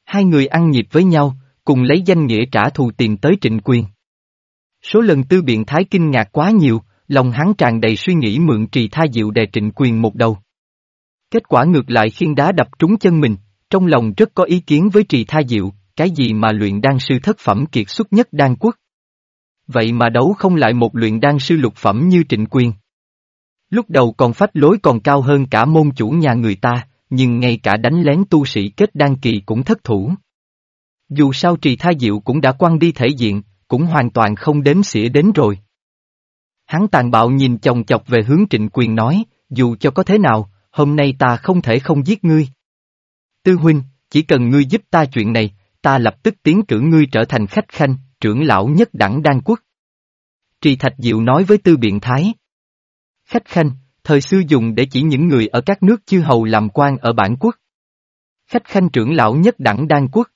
Hai người ăn nhịp với nhau, cùng lấy danh nghĩa trả thù tìm tới trịnh quyền. Số lần tư biện thái kinh ngạc quá nhiều, lòng hắn tràn đầy suy nghĩ mượn trì tha diệu đè trịnh quyền một đầu. Kết quả ngược lại khiên đá đập trúng chân mình, trong lòng rất có ý kiến với trì tha diệu, cái gì mà luyện đan sư thất phẩm kiệt xuất nhất đan quốc. Vậy mà đấu không lại một luyện đan sư lục phẩm như trịnh quyền. Lúc đầu còn phách lối còn cao hơn cả môn chủ nhà người ta, nhưng ngay cả đánh lén tu sĩ kết đan kỳ cũng thất thủ. Dù sao trì tha diệu cũng đã quăng đi thể diện, cũng hoàn toàn không đếm xỉa đến rồi. Hắn tàn bạo nhìn chồng chọc về hướng trịnh quyền nói, dù cho có thế nào, hôm nay ta không thể không giết ngươi. Tư huynh, chỉ cần ngươi giúp ta chuyện này, ta lập tức tiến cử ngươi trở thành khách khanh, trưởng lão nhất đẳng đan quốc. Trì Thạch Diệu nói với Tư Biện Thái. Khách khanh, thời xưa dùng để chỉ những người ở các nước chư hầu làm quan ở bản quốc. Khách khanh trưởng lão nhất đẳng đan quốc.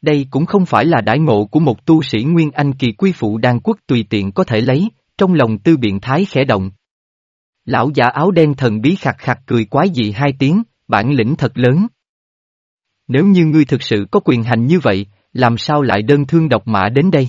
Đây cũng không phải là đại ngộ của một tu sĩ Nguyên Anh kỳ quy phụ đan quốc tùy tiện có thể lấy, trong lòng tư biện thái khẽ động. Lão giả áo đen thần bí khặt khặt cười quái dị hai tiếng, bản lĩnh thật lớn. Nếu như ngươi thực sự có quyền hành như vậy, làm sao lại đơn thương độc mã đến đây?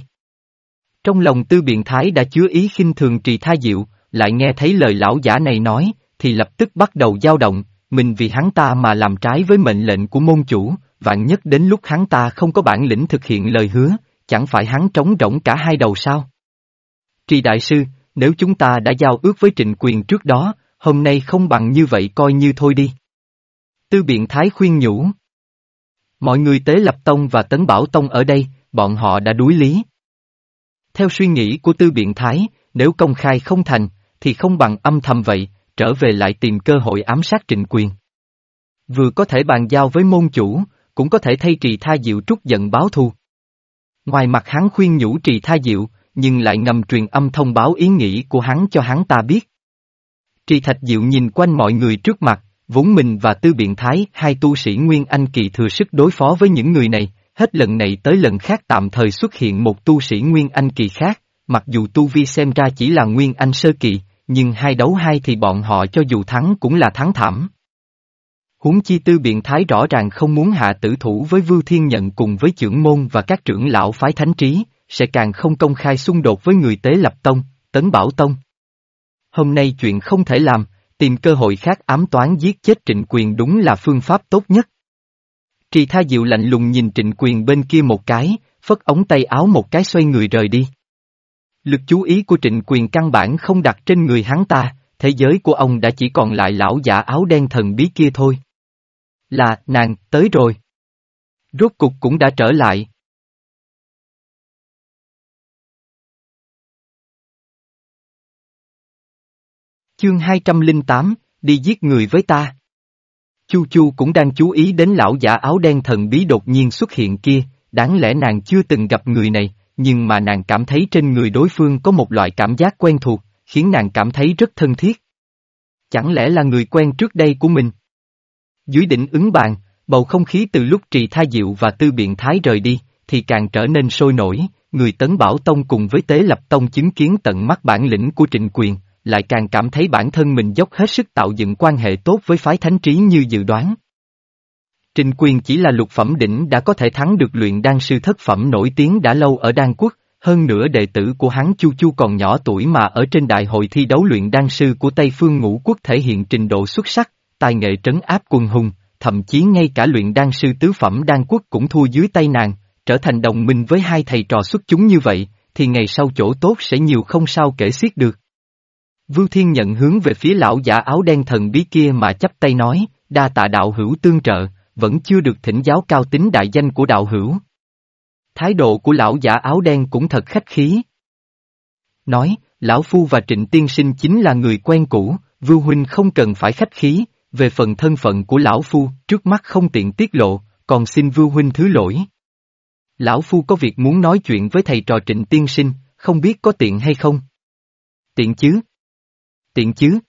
Trong lòng tư biện thái đã chứa ý khinh thường trì tha diệu, lại nghe thấy lời lão giả này nói, thì lập tức bắt đầu dao động, mình vì hắn ta mà làm trái với mệnh lệnh của môn chủ, vạn nhất đến lúc hắn ta không có bản lĩnh thực hiện lời hứa, chẳng phải hắn trống rỗng cả hai đầu sao? Trì đại sư, nếu chúng ta đã giao ước với trịnh quyền trước đó, hôm nay không bằng như vậy coi như thôi đi. Tư biện thái khuyên nhủ. Mọi người tế lập tông và tấn bảo tông ở đây, bọn họ đã đuối lý. Theo suy nghĩ của tư biện thái, nếu công khai không thành, thì không bằng âm thầm vậy, trở về lại tìm cơ hội ám sát trịnh quyền. Vừa có thể bàn giao với môn chủ, cũng có thể thay trì tha diệu trút giận báo thù. Ngoài mặt hắn khuyên nhủ trì tha diệu, nhưng lại ngầm truyền âm thông báo ý nghĩ của hắn cho hắn ta biết. Tri thạch diệu nhìn quanh mọi người trước mặt, vốn mình và tư biện thái, hai tu sĩ Nguyên Anh kỳ thừa sức đối phó với những người này, hết lần này tới lần khác tạm thời xuất hiện một tu sĩ Nguyên Anh kỳ khác, mặc dù tu vi xem ra chỉ là Nguyên Anh sơ kỳ, nhưng hai đấu hai thì bọn họ cho dù thắng cũng là thắng thảm. Huống chi tư biện thái rõ ràng không muốn hạ tử thủ với Vưu Thiên Nhận cùng với trưởng môn và các trưởng lão phái thánh trí, sẽ càng không công khai xung đột với người tế lập tông, tấn bảo tông. Hôm nay chuyện không thể làm, tìm cơ hội khác ám toán giết chết trịnh quyền đúng là phương pháp tốt nhất. Trì Tha Diệu lạnh lùng nhìn trịnh quyền bên kia một cái, phất ống tay áo một cái xoay người rời đi. Lực chú ý của trịnh quyền căn bản không đặt trên người hắn ta, thế giới của ông đã chỉ còn lại lão giả áo đen thần bí kia thôi. Là, nàng, tới rồi. Rốt cục cũng đã trở lại. Chương 208, đi giết người với ta. Chu Chu cũng đang chú ý đến lão giả áo đen thần bí đột nhiên xuất hiện kia, đáng lẽ nàng chưa từng gặp người này, nhưng mà nàng cảm thấy trên người đối phương có một loại cảm giác quen thuộc, khiến nàng cảm thấy rất thân thiết. Chẳng lẽ là người quen trước đây của mình? Dưới đỉnh ứng bàn, bầu không khí từ lúc trì tha diệu và tư biện thái rời đi, thì càng trở nên sôi nổi, người tấn bảo tông cùng với tế lập tông chứng kiến tận mắt bản lĩnh của trịnh quyền, lại càng cảm thấy bản thân mình dốc hết sức tạo dựng quan hệ tốt với phái thánh trí như dự đoán. Trình quyền chỉ là lục phẩm đỉnh đã có thể thắng được luyện đan sư thất phẩm nổi tiếng đã lâu ở đan quốc, hơn nữa đệ tử của hắn Chu Chu còn nhỏ tuổi mà ở trên đại hội thi đấu luyện đan sư của Tây Phương Ngũ Quốc thể hiện trình độ xuất sắc, tài nghệ trấn áp quân hùng, thậm chí ngay cả luyện đan sư tứ phẩm đan quốc cũng thua dưới tay nàng, trở thành đồng minh với hai thầy trò xuất chúng như vậy, thì ngày sau chỗ tốt sẽ nhiều không sao kể xiết được. Vưu Thiên nhận hướng về phía lão giả áo đen thần bí kia mà chấp tay nói, đa tạ đạo hữu tương trợ, vẫn chưa được thỉnh giáo cao tính đại danh của đạo hữu. Thái độ của lão giả áo đen cũng thật khách khí. Nói, lão phu và trịnh tiên sinh chính là người quen cũ, Vưu Huynh không cần phải khách khí, về phần thân phận của lão phu, trước mắt không tiện tiết lộ, còn xin Vưu Huynh thứ lỗi. Lão phu có việc muốn nói chuyện với thầy trò trịnh tiên sinh, không biết có tiện hay không? Tiện chứ? Tiện chứ?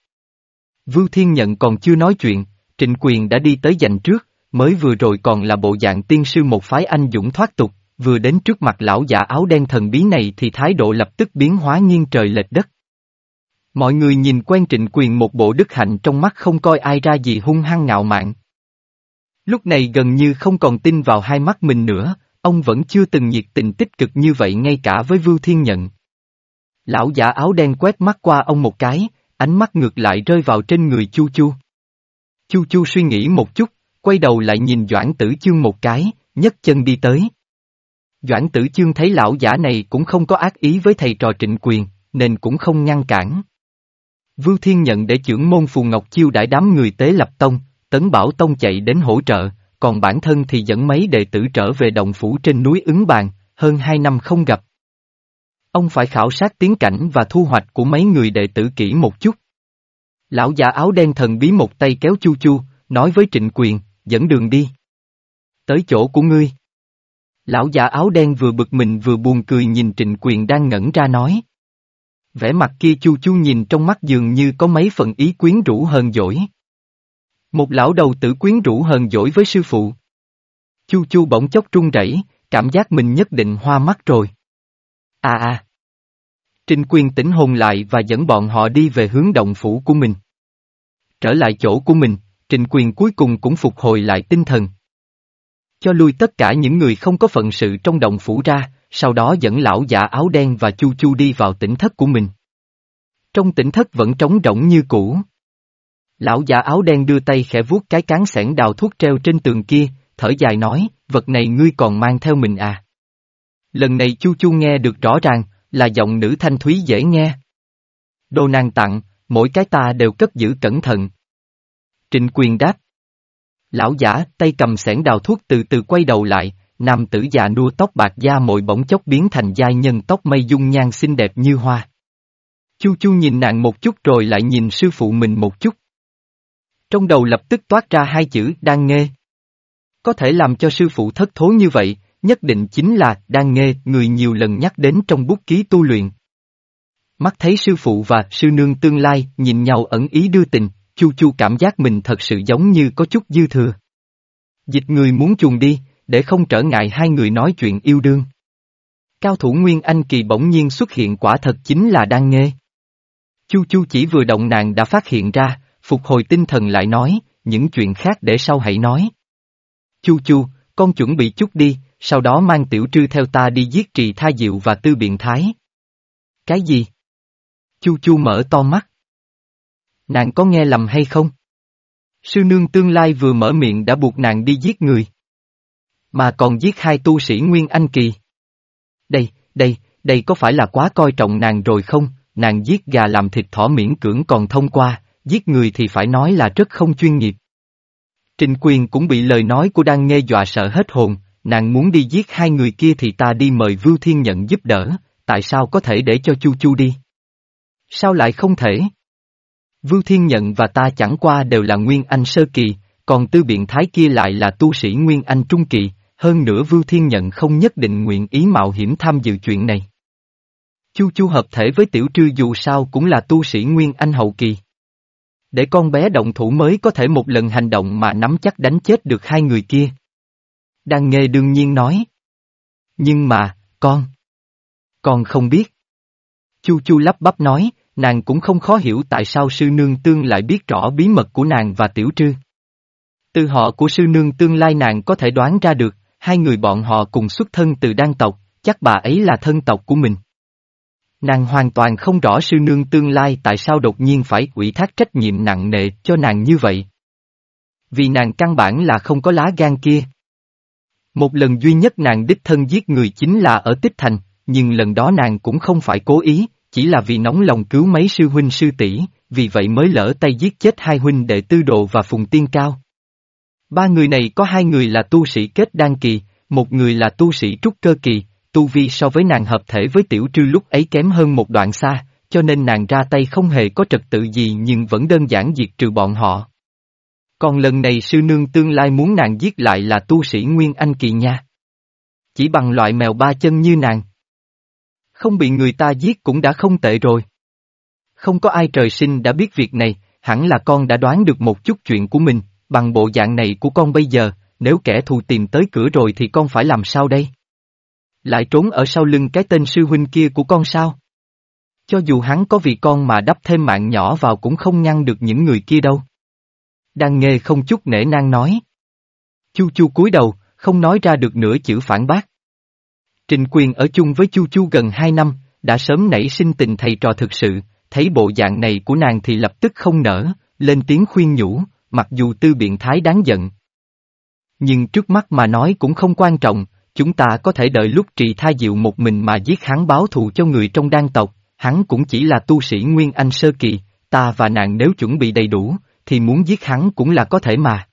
Vưu Thiên Nhận còn chưa nói chuyện, Trịnh Quyền đã đi tới giành trước, mới vừa rồi còn là bộ dạng tiên sư một phái anh dũng thoát tục, vừa đến trước mặt lão giả áo đen thần bí này thì thái độ lập tức biến hóa nghiêng trời lệch đất. Mọi người nhìn quen trịnh quyền một bộ đức hạnh trong mắt không coi ai ra gì hung hăng ngạo mạn. Lúc này gần như không còn tin vào hai mắt mình nữa, ông vẫn chưa từng nhiệt tình tích cực như vậy ngay cả với Vưu Thiên Nhận. Lão giả áo đen quét mắt qua ông một cái, ánh mắt ngược lại rơi vào trên người Chu Chu. Chu Chu suy nghĩ một chút, quay đầu lại nhìn Doãn Tử Chương một cái, nhấc chân đi tới. Doãn Tử Chương thấy lão giả này cũng không có ác ý với thầy trò trịnh quyền, nên cũng không ngăn cản. Vưu Thiên nhận để trưởng môn Phù Ngọc chiêu đãi đám người tế lập tông, Tấn Bảo Tông chạy đến hỗ trợ, còn bản thân thì dẫn mấy đệ tử trở về đồng phủ trên núi ứng bàn, hơn hai năm không gặp. Ông phải khảo sát tiến cảnh và thu hoạch của mấy người đệ tử kỹ một chút. Lão già áo đen thần bí một tay kéo chu chu, nói với trịnh quyền, dẫn đường đi. Tới chỗ của ngươi. Lão già áo đen vừa bực mình vừa buồn cười nhìn trịnh quyền đang ngẩn ra nói. Vẻ mặt kia chu chu nhìn trong mắt dường như có mấy phần ý quyến rũ hơn dỗi. Một lão đầu tử quyến rũ hơn dỗi với sư phụ. Chu chu bỗng chốc run rẩy, cảm giác mình nhất định hoa mắt rồi. À à. Trinh Quyên tỉnh hồn lại và dẫn bọn họ đi về hướng động phủ của mình. Trở lại chỗ của mình, Trịnh Quyền cuối cùng cũng phục hồi lại tinh thần. Cho lui tất cả những người không có phận sự trong động phủ ra, sau đó dẫn lão giả áo đen và Chu Chu đi vào tỉnh thất của mình. Trong tỉnh thất vẫn trống rỗng như cũ. Lão giả áo đen đưa tay khẽ vuốt cái cán sẻn đào thuốc treo trên tường kia, thở dài nói, vật này ngươi còn mang theo mình à. Lần này Chu Chu nghe được rõ ràng, là giọng nữ thanh thúy dễ nghe. Đồ nàng tặng, mỗi cái ta đều cất giữ cẩn thận. Trịnh quyền đáp. Lão giả, tay cầm sẻn đào thuốc từ từ quay đầu lại, nam tử già nua tóc bạc da mồi bỗng chốc biến thành giai nhân tóc mây dung nhan xinh đẹp như hoa. Chu chu nhìn nàng một chút rồi lại nhìn sư phụ mình một chút. Trong đầu lập tức toát ra hai chữ đang nghe. Có thể làm cho sư phụ thất thố như vậy, nhất định chính là đang nghe người nhiều lần nhắc đến trong bút ký tu luyện. Mắt thấy sư phụ và sư nương tương lai nhìn nhau ẩn ý đưa tình, chu chu cảm giác mình thật sự giống như có chút dư thừa. Dịch người muốn chuồn đi, để không trở ngại hai người nói chuyện yêu đương. Cao thủ Nguyên Anh Kỳ bỗng nhiên xuất hiện quả thật chính là đang nghe. Chu chu chỉ vừa động nàng đã phát hiện ra, phục hồi tinh thần lại nói, những chuyện khác để sau hãy nói. Chu chu, con chuẩn bị chút đi, sau đó mang tiểu trư theo ta đi giết trì tha diệu và tư biện thái. Cái gì? Chu chu mở to mắt. Nàng có nghe lầm hay không? Sư nương tương lai vừa mở miệng đã buộc nàng đi giết người. Mà còn giết hai tu sĩ Nguyên Anh Kỳ. Đây, đây, đây có phải là quá coi trọng nàng rồi không? Nàng giết gà làm thịt thỏ miễn cưỡng còn thông qua, giết người thì phải nói là rất không chuyên nghiệp. Trình quyền cũng bị lời nói của đang nghe dọa sợ hết hồn, nàng muốn đi giết hai người kia thì ta đi mời Vưu Thiên Nhận giúp đỡ, tại sao có thể để cho Chu Chu đi? Sao lại không thể? Vưu Thiên Nhận và ta chẳng qua đều là Nguyên Anh Sơ Kỳ, còn tư biện thái kia lại là tu sĩ Nguyên Anh Trung Kỳ, hơn nữa Vưu Thiên Nhận không nhất định nguyện ý mạo hiểm tham dự chuyện này. Chu Chu hợp thể với Tiểu Trư dù sao cũng là tu sĩ Nguyên Anh Hậu Kỳ. Để con bé động thủ mới có thể một lần hành động mà nắm chắc đánh chết được hai người kia. Đang nghe đương nhiên nói. Nhưng mà, con. Con không biết. Chu Chu lắp bắp nói, nàng cũng không khó hiểu tại sao sư nương tương lại biết rõ bí mật của nàng và tiểu trư. Từ họ của sư nương tương lai nàng có thể đoán ra được, hai người bọn họ cùng xuất thân từ đan tộc, chắc bà ấy là thân tộc của mình. Nàng hoàn toàn không rõ sư nương tương lai tại sao đột nhiên phải ủy thác trách nhiệm nặng nề cho nàng như vậy. Vì nàng căn bản là không có lá gan kia. Một lần duy nhất nàng đích thân giết người chính là ở Tích Thành, nhưng lần đó nàng cũng không phải cố ý, chỉ là vì nóng lòng cứu mấy sư huynh sư tỷ, vì vậy mới lỡ tay giết chết hai huynh đệ tư độ và phùng tiên cao. Ba người này có hai người là tu sĩ kết đan kỳ, một người là tu sĩ trúc cơ kỳ, tu vi so với nàng hợp thể với tiểu trư lúc ấy kém hơn một đoạn xa, cho nên nàng ra tay không hề có trật tự gì nhưng vẫn đơn giản diệt trừ bọn họ. Còn lần này sư nương tương lai muốn nàng giết lại là tu sĩ Nguyên Anh kỳ nha. Chỉ bằng loại mèo ba chân như nàng. Không bị người ta giết cũng đã không tệ rồi. Không có ai trời sinh đã biết việc này, hẳn là con đã đoán được một chút chuyện của mình, bằng bộ dạng này của con bây giờ, nếu kẻ thù tìm tới cửa rồi thì con phải làm sao đây? Lại trốn ở sau lưng cái tên sư huynh kia của con sao? Cho dù hắn có vì con mà đắp thêm mạng nhỏ vào cũng không ngăn được những người kia đâu. Đang nghe không chút nể nang nói. Chu chu cúi đầu, không nói ra được nửa chữ phản bác. Trình quyền ở chung với Chu Chu gần hai năm, đã sớm nảy sinh tình thầy trò thực sự, thấy bộ dạng này của nàng thì lập tức không nở, lên tiếng khuyên nhủ, mặc dù tư biện thái đáng giận. Nhưng trước mắt mà nói cũng không quan trọng, chúng ta có thể đợi lúc trì tha diệu một mình mà giết hắn báo thù cho người trong đan tộc, hắn cũng chỉ là tu sĩ Nguyên Anh Sơ Kỳ, ta và nàng nếu chuẩn bị đầy đủ, thì muốn giết hắn cũng là có thể mà.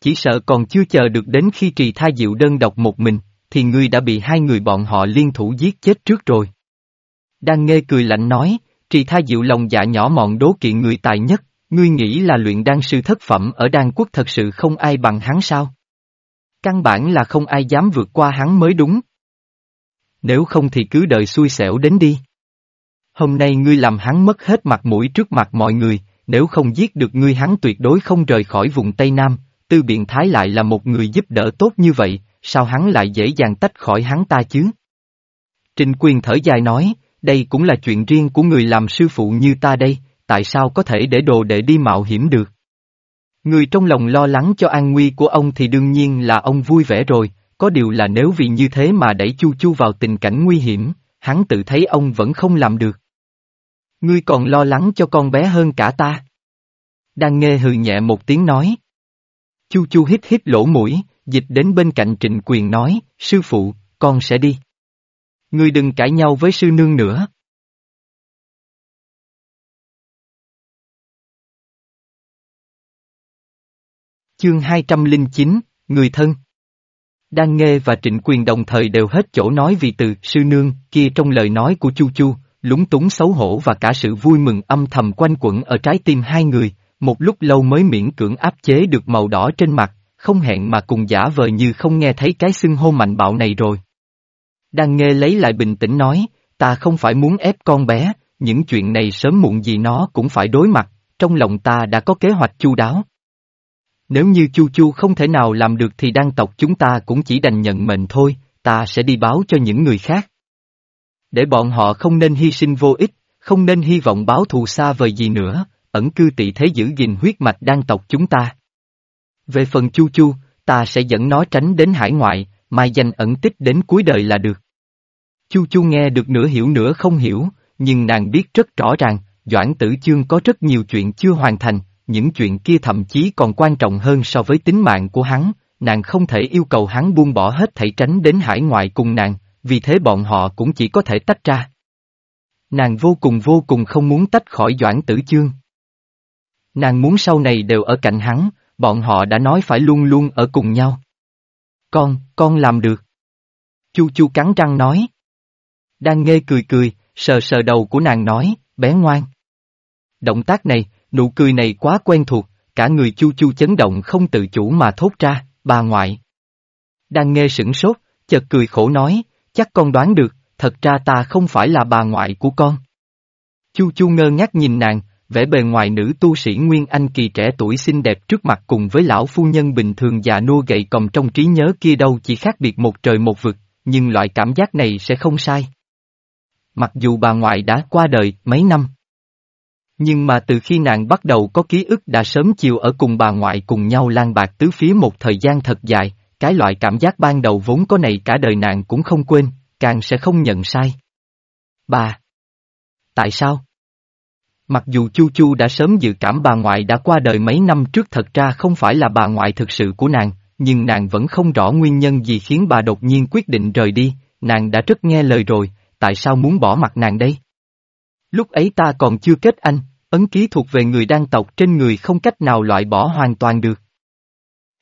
Chỉ sợ còn chưa chờ được đến khi trì tha diệu đơn độc một mình, thì ngươi đã bị hai người bọn họ liên thủ giết chết trước rồi. Đang nghe cười lạnh nói, trì tha diệu lòng dạ nhỏ mọn đố kiện người tài nhất, ngươi nghĩ là luyện đan sư thất phẩm ở đan quốc thật sự không ai bằng hắn sao? Căn bản là không ai dám vượt qua hắn mới đúng. Nếu không thì cứ đợi xui xẻo đến đi. Hôm nay ngươi làm hắn mất hết mặt mũi trước mặt mọi người, nếu không giết được ngươi hắn tuyệt đối không rời khỏi vùng Tây Nam, tư biện thái lại là một người giúp đỡ tốt như vậy, sao hắn lại dễ dàng tách khỏi hắn ta chứ? Trình quyền thở dài nói, đây cũng là chuyện riêng của người làm sư phụ như ta đây, tại sao có thể để đồ để đi mạo hiểm được? Người trong lòng lo lắng cho an nguy của ông thì đương nhiên là ông vui vẻ rồi, có điều là nếu vì như thế mà đẩy Chu Chu vào tình cảnh nguy hiểm, hắn tự thấy ông vẫn không làm được. Ngươi còn lo lắng cho con bé hơn cả ta. Đang nghe hừ nhẹ một tiếng nói. Chu Chu hít hít lỗ mũi, dịch đến bên cạnh trịnh quyền nói, sư phụ, con sẽ đi. Ngươi đừng cãi nhau với sư nương nữa. Chương 209, Người thân Đang nghe và trịnh quyền đồng thời đều hết chỗ nói vì từ sư nương kia trong lời nói của Chu Chu, lúng túng xấu hổ và cả sự vui mừng âm thầm quanh quẩn ở trái tim hai người, một lúc lâu mới miễn cưỡng áp chế được màu đỏ trên mặt, không hẹn mà cùng giả vờ như không nghe thấy cái xưng hô mạnh bạo này rồi. Đang nghe lấy lại bình tĩnh nói, ta không phải muốn ép con bé, những chuyện này sớm muộn gì nó cũng phải đối mặt, trong lòng ta đã có kế hoạch chu đáo. Nếu như Chu Chu không thể nào làm được thì đăng tộc chúng ta cũng chỉ đành nhận mệnh thôi, ta sẽ đi báo cho những người khác. Để bọn họ không nên hy sinh vô ích, không nên hy vọng báo thù xa vời gì nữa, ẩn cư tị thế giữ gìn huyết mạch đan tộc chúng ta. Về phần Chu Chu, ta sẽ dẫn nó tránh đến hải ngoại, mai danh ẩn tích đến cuối đời là được. Chu Chu nghe được nửa hiểu nửa không hiểu, nhưng nàng biết rất rõ ràng, Doãn Tử Chương có rất nhiều chuyện chưa hoàn thành, những chuyện kia thậm chí còn quan trọng hơn so với tính mạng của hắn, nàng không thể yêu cầu hắn buông bỏ hết thảy tránh đến hải ngoại cùng nàng, vì thế bọn họ cũng chỉ có thể tách ra. Nàng vô cùng vô cùng không muốn tách khỏi Doãn Tử Chương. Nàng muốn sau này đều ở cạnh hắn, bọn họ đã nói phải luôn luôn ở cùng nhau. Con, con làm được. Chu Chu cắn răng nói. Đang nghe cười cười, sờ sờ đầu của nàng nói, bé ngoan. Động tác này, nụ cười này quá quen thuộc, cả người Chu Chu chấn động không tự chủ mà thốt ra, bà ngoại. Đang nghe sửng sốt, chợt cười khổ nói, chắc con đoán được, thật ra ta không phải là bà ngoại của con. Chu Chu ngơ ngác nhìn nàng, vẻ bề ngoài nữ tu sĩ Nguyên Anh kỳ trẻ tuổi xinh đẹp trước mặt cùng với lão phu nhân bình thường già nua gậy còng trong trí nhớ kia đâu chỉ khác biệt một trời một vực, nhưng loại cảm giác này sẽ không sai. Mặc dù bà ngoại đã qua đời mấy năm. Nhưng mà từ khi nàng bắt đầu có ký ức đã sớm chiều ở cùng bà ngoại cùng nhau lan bạc tứ phía một thời gian thật dài, cái loại cảm giác ban đầu vốn có này cả đời nàng cũng không quên, càng sẽ không nhận sai. Bà! Tại sao? Mặc dù Chu Chu đã sớm dự cảm bà ngoại đã qua đời mấy năm trước thật ra không phải là bà ngoại thực sự của nàng, nhưng nàng vẫn không rõ nguyên nhân gì khiến bà đột nhiên quyết định rời đi, nàng đã rất nghe lời rồi, tại sao muốn bỏ mặt nàng đây? Lúc ấy ta còn chưa kết anh, ấn ký thuộc về người đan tộc trên người không cách nào loại bỏ hoàn toàn được.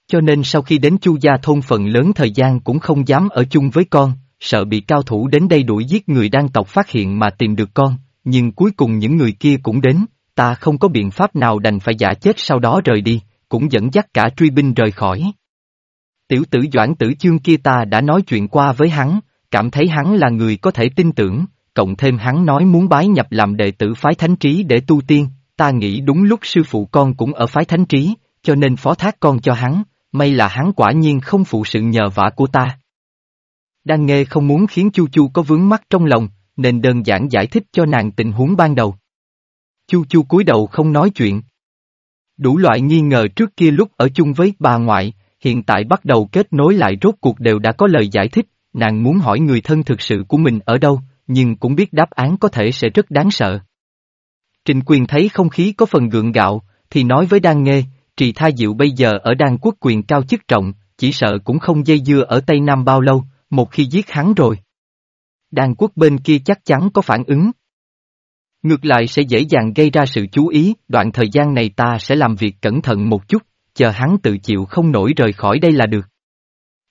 Cho nên sau khi đến Chu gia thôn phần lớn thời gian cũng không dám ở chung với con, sợ bị cao thủ đến đây đuổi giết người đang tộc phát hiện mà tìm được con, nhưng cuối cùng những người kia cũng đến, ta không có biện pháp nào đành phải giả chết sau đó rời đi, cũng dẫn dắt cả truy binh rời khỏi. Tiểu tử Doãn Tử Chương kia ta đã nói chuyện qua với hắn, cảm thấy hắn là người có thể tin tưởng, cộng thêm hắn nói muốn bái nhập làm đệ tử phái thánh trí để tu tiên, ta nghĩ đúng lúc sư phụ con cũng ở phái thánh trí, cho nên phó thác con cho hắn, may là hắn quả nhiên không phụ sự nhờ vả của ta. Đang nghe không muốn khiến Chu Chu có vướng mắc trong lòng, nên đơn giản giải thích cho nàng tình huống ban đầu. Chu Chu cúi đầu không nói chuyện. Đủ loại nghi ngờ trước kia lúc ở chung với bà ngoại, hiện tại bắt đầu kết nối lại rốt cuộc đều đã có lời giải thích, nàng muốn hỏi người thân thực sự của mình ở đâu, nhưng cũng biết đáp án có thể sẽ rất đáng sợ. Trình quyền thấy không khí có phần gượng gạo, thì nói với Đan Nghê, Trì Tha Diệu bây giờ ở Đan quốc quyền cao chức trọng, chỉ sợ cũng không dây dưa ở Tây Nam bao lâu, một khi giết hắn rồi. Đan quốc bên kia chắc chắn có phản ứng. Ngược lại sẽ dễ dàng gây ra sự chú ý, đoạn thời gian này ta sẽ làm việc cẩn thận một chút, chờ hắn tự chịu không nổi rời khỏi đây là được.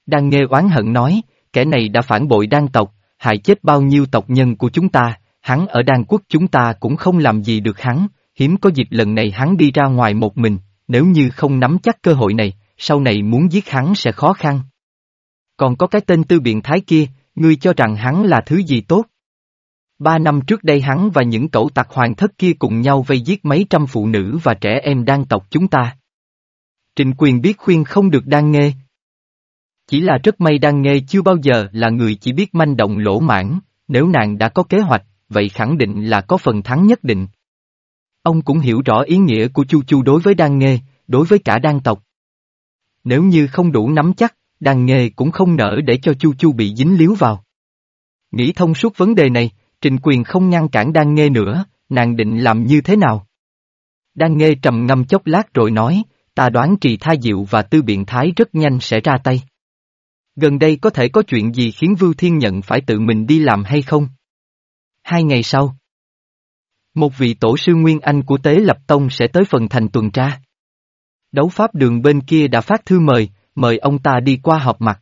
Đan nghe oán hận nói, kẻ này đã phản bội đan tộc, hại chết bao nhiêu tộc nhân của chúng ta, hắn ở đan quốc chúng ta cũng không làm gì được hắn, hiếm có dịp lần này hắn đi ra ngoài một mình, nếu như không nắm chắc cơ hội này, sau này muốn giết hắn sẽ khó khăn. Còn có cái tên tư biện thái kia, ngươi cho rằng hắn là thứ gì tốt? Ba năm trước đây hắn và những cậu tặc hoàng thất kia cùng nhau vây giết mấy trăm phụ nữ và trẻ em đang tộc chúng ta. Trịnh quyền biết khuyên không được đang nghe. Chỉ là rất may đang nghe chưa bao giờ là người chỉ biết manh động lỗ mãn, nếu nàng đã có kế hoạch, vậy khẳng định là có phần thắng nhất định. Ông cũng hiểu rõ ý nghĩa của Chu Chu đối với đan nghê, đối với cả đan tộc. Nếu như không đủ nắm chắc, đan nghê cũng không nỡ để cho Chu Chu bị dính líu vào. Nghĩ thông suốt vấn đề này, Trình Quyền không ngăn cản đan nghê nữa, nàng định làm như thế nào? Đan nghê trầm ngâm chốc lát rồi nói, ta đoán trì tha diệu và tư biện thái rất nhanh sẽ ra tay. Gần đây có thể có chuyện gì khiến Vưu Thiên Nhận phải tự mình đi làm hay không? Hai ngày sau, một vị tổ sư Nguyên Anh của Tế Lập Tông sẽ tới phần thành tuần tra. Đấu pháp đường bên kia đã phát thư mời, mời ông ta đi qua họp mặt.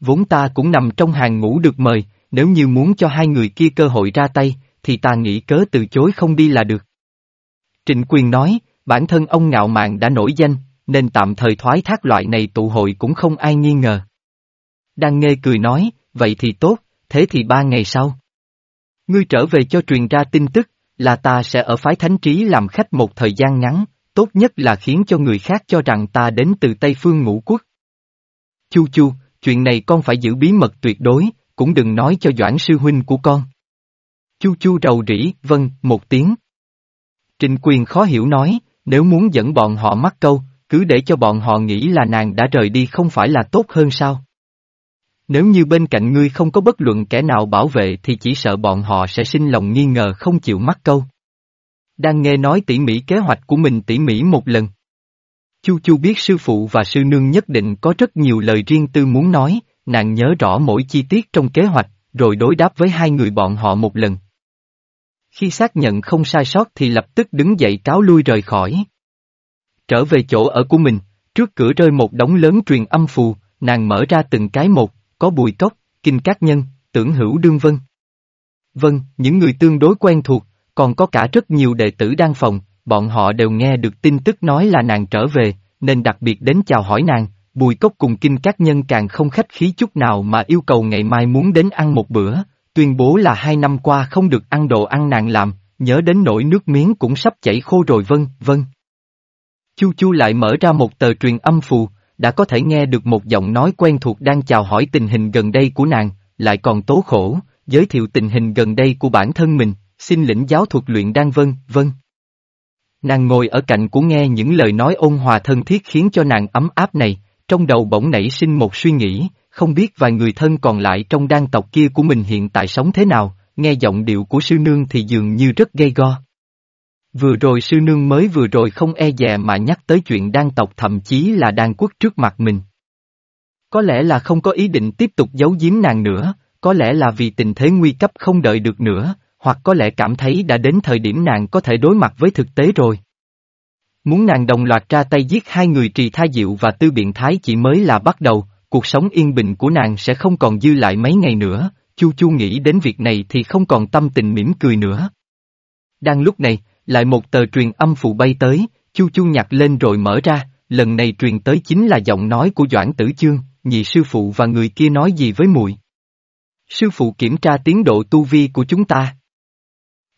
Vốn ta cũng nằm trong hàng ngũ được mời, nếu như muốn cho hai người kia cơ hội ra tay, thì ta nghĩ cớ từ chối không đi là được. Trịnh Quyền nói, bản thân ông ngạo mạn đã nổi danh, nên tạm thời thoái thác loại này tụ hội cũng không ai nghi ngờ. Đang nghe cười nói, vậy thì tốt, thế thì ba ngày sau. Ngươi trở về cho truyền ra tin tức, là ta sẽ ở phái thánh trí làm khách một thời gian ngắn, tốt nhất là khiến cho người khác cho rằng ta đến từ Tây Phương Ngũ Quốc. Chu chu, chuyện này con phải giữ bí mật tuyệt đối, cũng đừng nói cho Doãn sư huynh của con. Chu chu rầu rĩ, vâng, một tiếng. Trịnh quyền khó hiểu nói, nếu muốn dẫn bọn họ mắc câu, cứ để cho bọn họ nghĩ là nàng đã rời đi không phải là tốt hơn sao? Nếu như bên cạnh ngươi không có bất luận kẻ nào bảo vệ thì chỉ sợ bọn họ sẽ sinh lòng nghi ngờ không chịu mắc câu. đang nghe nói tỉ mỉ kế hoạch của mình tỉ mỉ một lần. Chu Chu biết sư phụ và sư nương nhất định có rất nhiều lời riêng tư muốn nói, nàng nhớ rõ mỗi chi tiết trong kế hoạch, rồi đối đáp với hai người bọn họ một lần. Khi xác nhận không sai sót thì lập tức đứng dậy cáo lui rời khỏi. Trở về chỗ ở của mình, trước cửa rơi một đống lớn truyền âm phù, nàng mở ra từng cái một, có bùi cốc, kinh cát nhân, tưởng hữu đương vân. Vâng, những người tương đối quen thuộc, còn có cả rất nhiều đệ tử đang phòng, bọn họ đều nghe được tin tức nói là nàng trở về, nên đặc biệt đến chào hỏi nàng, bùi cốc cùng kinh các nhân càng không khách khí chút nào mà yêu cầu ngày mai muốn đến ăn một bữa, tuyên bố là hai năm qua không được ăn đồ ăn nàng làm, nhớ đến nỗi nước miếng cũng sắp chảy khô rồi vân, vân. Chu Chu lại mở ra một tờ truyền âm phù, đã có thể nghe được một giọng nói quen thuộc đang chào hỏi tình hình gần đây của nàng, lại còn tố khổ, giới thiệu tình hình gần đây của bản thân mình, xin lĩnh giáo thuật luyện đan vân, vân. Nàng ngồi ở cạnh của nghe những lời nói ôn hòa thân thiết khiến cho nàng ấm áp này, trong đầu bỗng nảy sinh một suy nghĩ, không biết vài người thân còn lại trong đan tộc kia của mình hiện tại sống thế nào, nghe giọng điệu của sư nương thì dường như rất gây go. Vừa rồi sư nương mới vừa rồi không e dè mà nhắc tới chuyện đan tộc thậm chí là đan quốc trước mặt mình. Có lẽ là không có ý định tiếp tục giấu giếm nàng nữa, có lẽ là vì tình thế nguy cấp không đợi được nữa, hoặc có lẽ cảm thấy đã đến thời điểm nàng có thể đối mặt với thực tế rồi. Muốn nàng đồng loạt ra tay giết hai người trì tha diệu và tư biện thái chỉ mới là bắt đầu, cuộc sống yên bình của nàng sẽ không còn dư lại mấy ngày nữa, Chu Chu nghĩ đến việc này thì không còn tâm tình mỉm cười nữa. Đang lúc này, lại một tờ truyền âm phụ bay tới, Chu Chu nhặt lên rồi mở ra, lần này truyền tới chính là giọng nói của Doãn Tử Chương, nhị sư phụ và người kia nói gì với muội. Sư phụ kiểm tra tiến độ tu vi của chúng ta.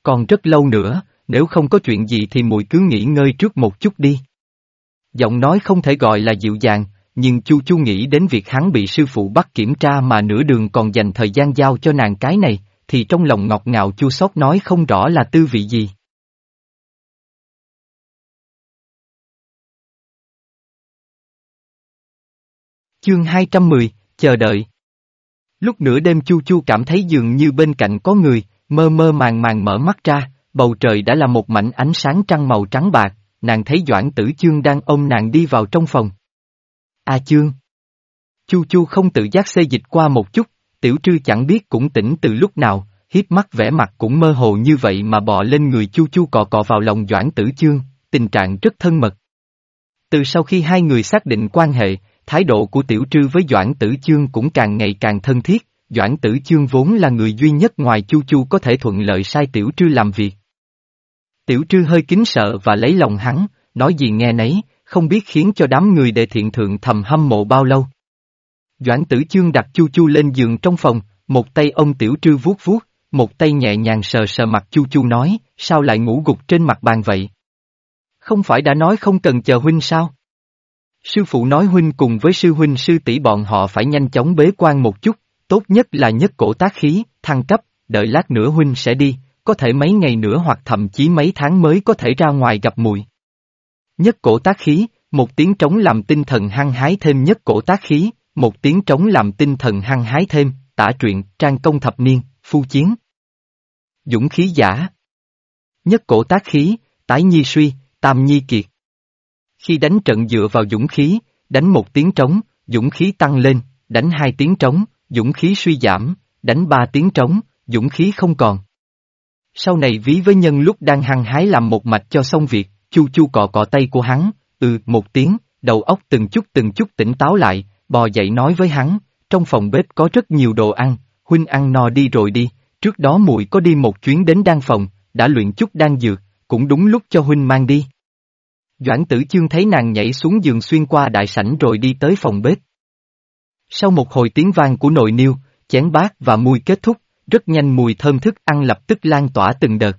Còn rất lâu nữa, nếu không có chuyện gì thì muội cứ nghỉ ngơi trước một chút đi. Giọng nói không thể gọi là dịu dàng, nhưng Chu Chu nghĩ đến việc hắn bị sư phụ bắt kiểm tra mà nửa đường còn dành thời gian giao cho nàng cái này, thì trong lòng ngọt ngào chua xót nói không rõ là tư vị gì. Chương 210, chờ đợi. Lúc nửa đêm Chu Chu cảm thấy dường như bên cạnh có người, mơ mơ màng màng mở mắt ra, bầu trời đã là một mảnh ánh sáng trăng màu trắng bạc, nàng thấy Doãn Tử Chương đang ôm nàng đi vào trong phòng. A Chương. Chu Chu không tự giác xê dịch qua một chút, tiểu trư chẳng biết cũng tỉnh từ lúc nào, hiếp mắt vẻ mặt cũng mơ hồ như vậy mà bò lên người Chu Chu cọ cọ vào lòng Doãn Tử Chương, tình trạng rất thân mật. Từ sau khi hai người xác định quan hệ, thái độ của tiểu trư với Doãn Tử Chương cũng càng ngày càng thân thiết, Doãn Tử Chương vốn là người duy nhất ngoài Chu Chu có thể thuận lợi sai tiểu trư làm việc. Tiểu trư hơi kính sợ và lấy lòng hắn, nói gì nghe nấy, không biết khiến cho đám người đệ thiện thượng thầm hâm mộ bao lâu. Doãn tử chương đặt chu chu lên giường trong phòng, một tay ông tiểu trư vuốt vuốt, một tay nhẹ nhàng sờ sờ mặt chu chu nói, sao lại ngủ gục trên mặt bàn vậy? Không phải đã nói không cần chờ huynh sao? Sư phụ nói huynh cùng với sư huynh sư tỷ bọn họ phải nhanh chóng bế quan một chút, tốt nhất là nhất cổ tác khí, thăng cấp, đợi lát nữa huynh sẽ đi, có thể mấy ngày nữa hoặc thậm chí mấy tháng mới có thể ra ngoài gặp mùi. Nhất cổ tác khí, một tiếng trống làm tinh thần hăng hái thêm nhất cổ tác khí, một tiếng trống làm tinh thần hăng hái thêm, tả truyện, trang công thập niên, phu chiến. Dũng khí giả. Nhất cổ tác khí, tái nhi suy, tam nhi kiệt. Khi đánh trận dựa vào dũng khí, đánh một tiếng trống, dũng khí tăng lên, đánh hai tiếng trống, dũng khí suy giảm, đánh ba tiếng trống, dũng khí không còn. Sau này ví với nhân lúc đang hăng hái làm một mạch cho xong việc, chu chu cọ cọ tay của hắn, ừ một tiếng, đầu óc từng chút từng chút tỉnh táo lại, bò dậy nói với hắn, trong phòng bếp có rất nhiều đồ ăn, huynh ăn no đi rồi đi, trước đó muội có đi một chuyến đến đan phòng, đã luyện chút đan dược, cũng đúng lúc cho huynh mang đi. Doãn tử chương thấy nàng nhảy xuống giường xuyên qua đại sảnh rồi đi tới phòng bếp. Sau một hồi tiếng vang của nồi niêu, chén bát và mùi kết thúc, rất nhanh mùi thơm thức ăn lập tức lan tỏa từng đợt.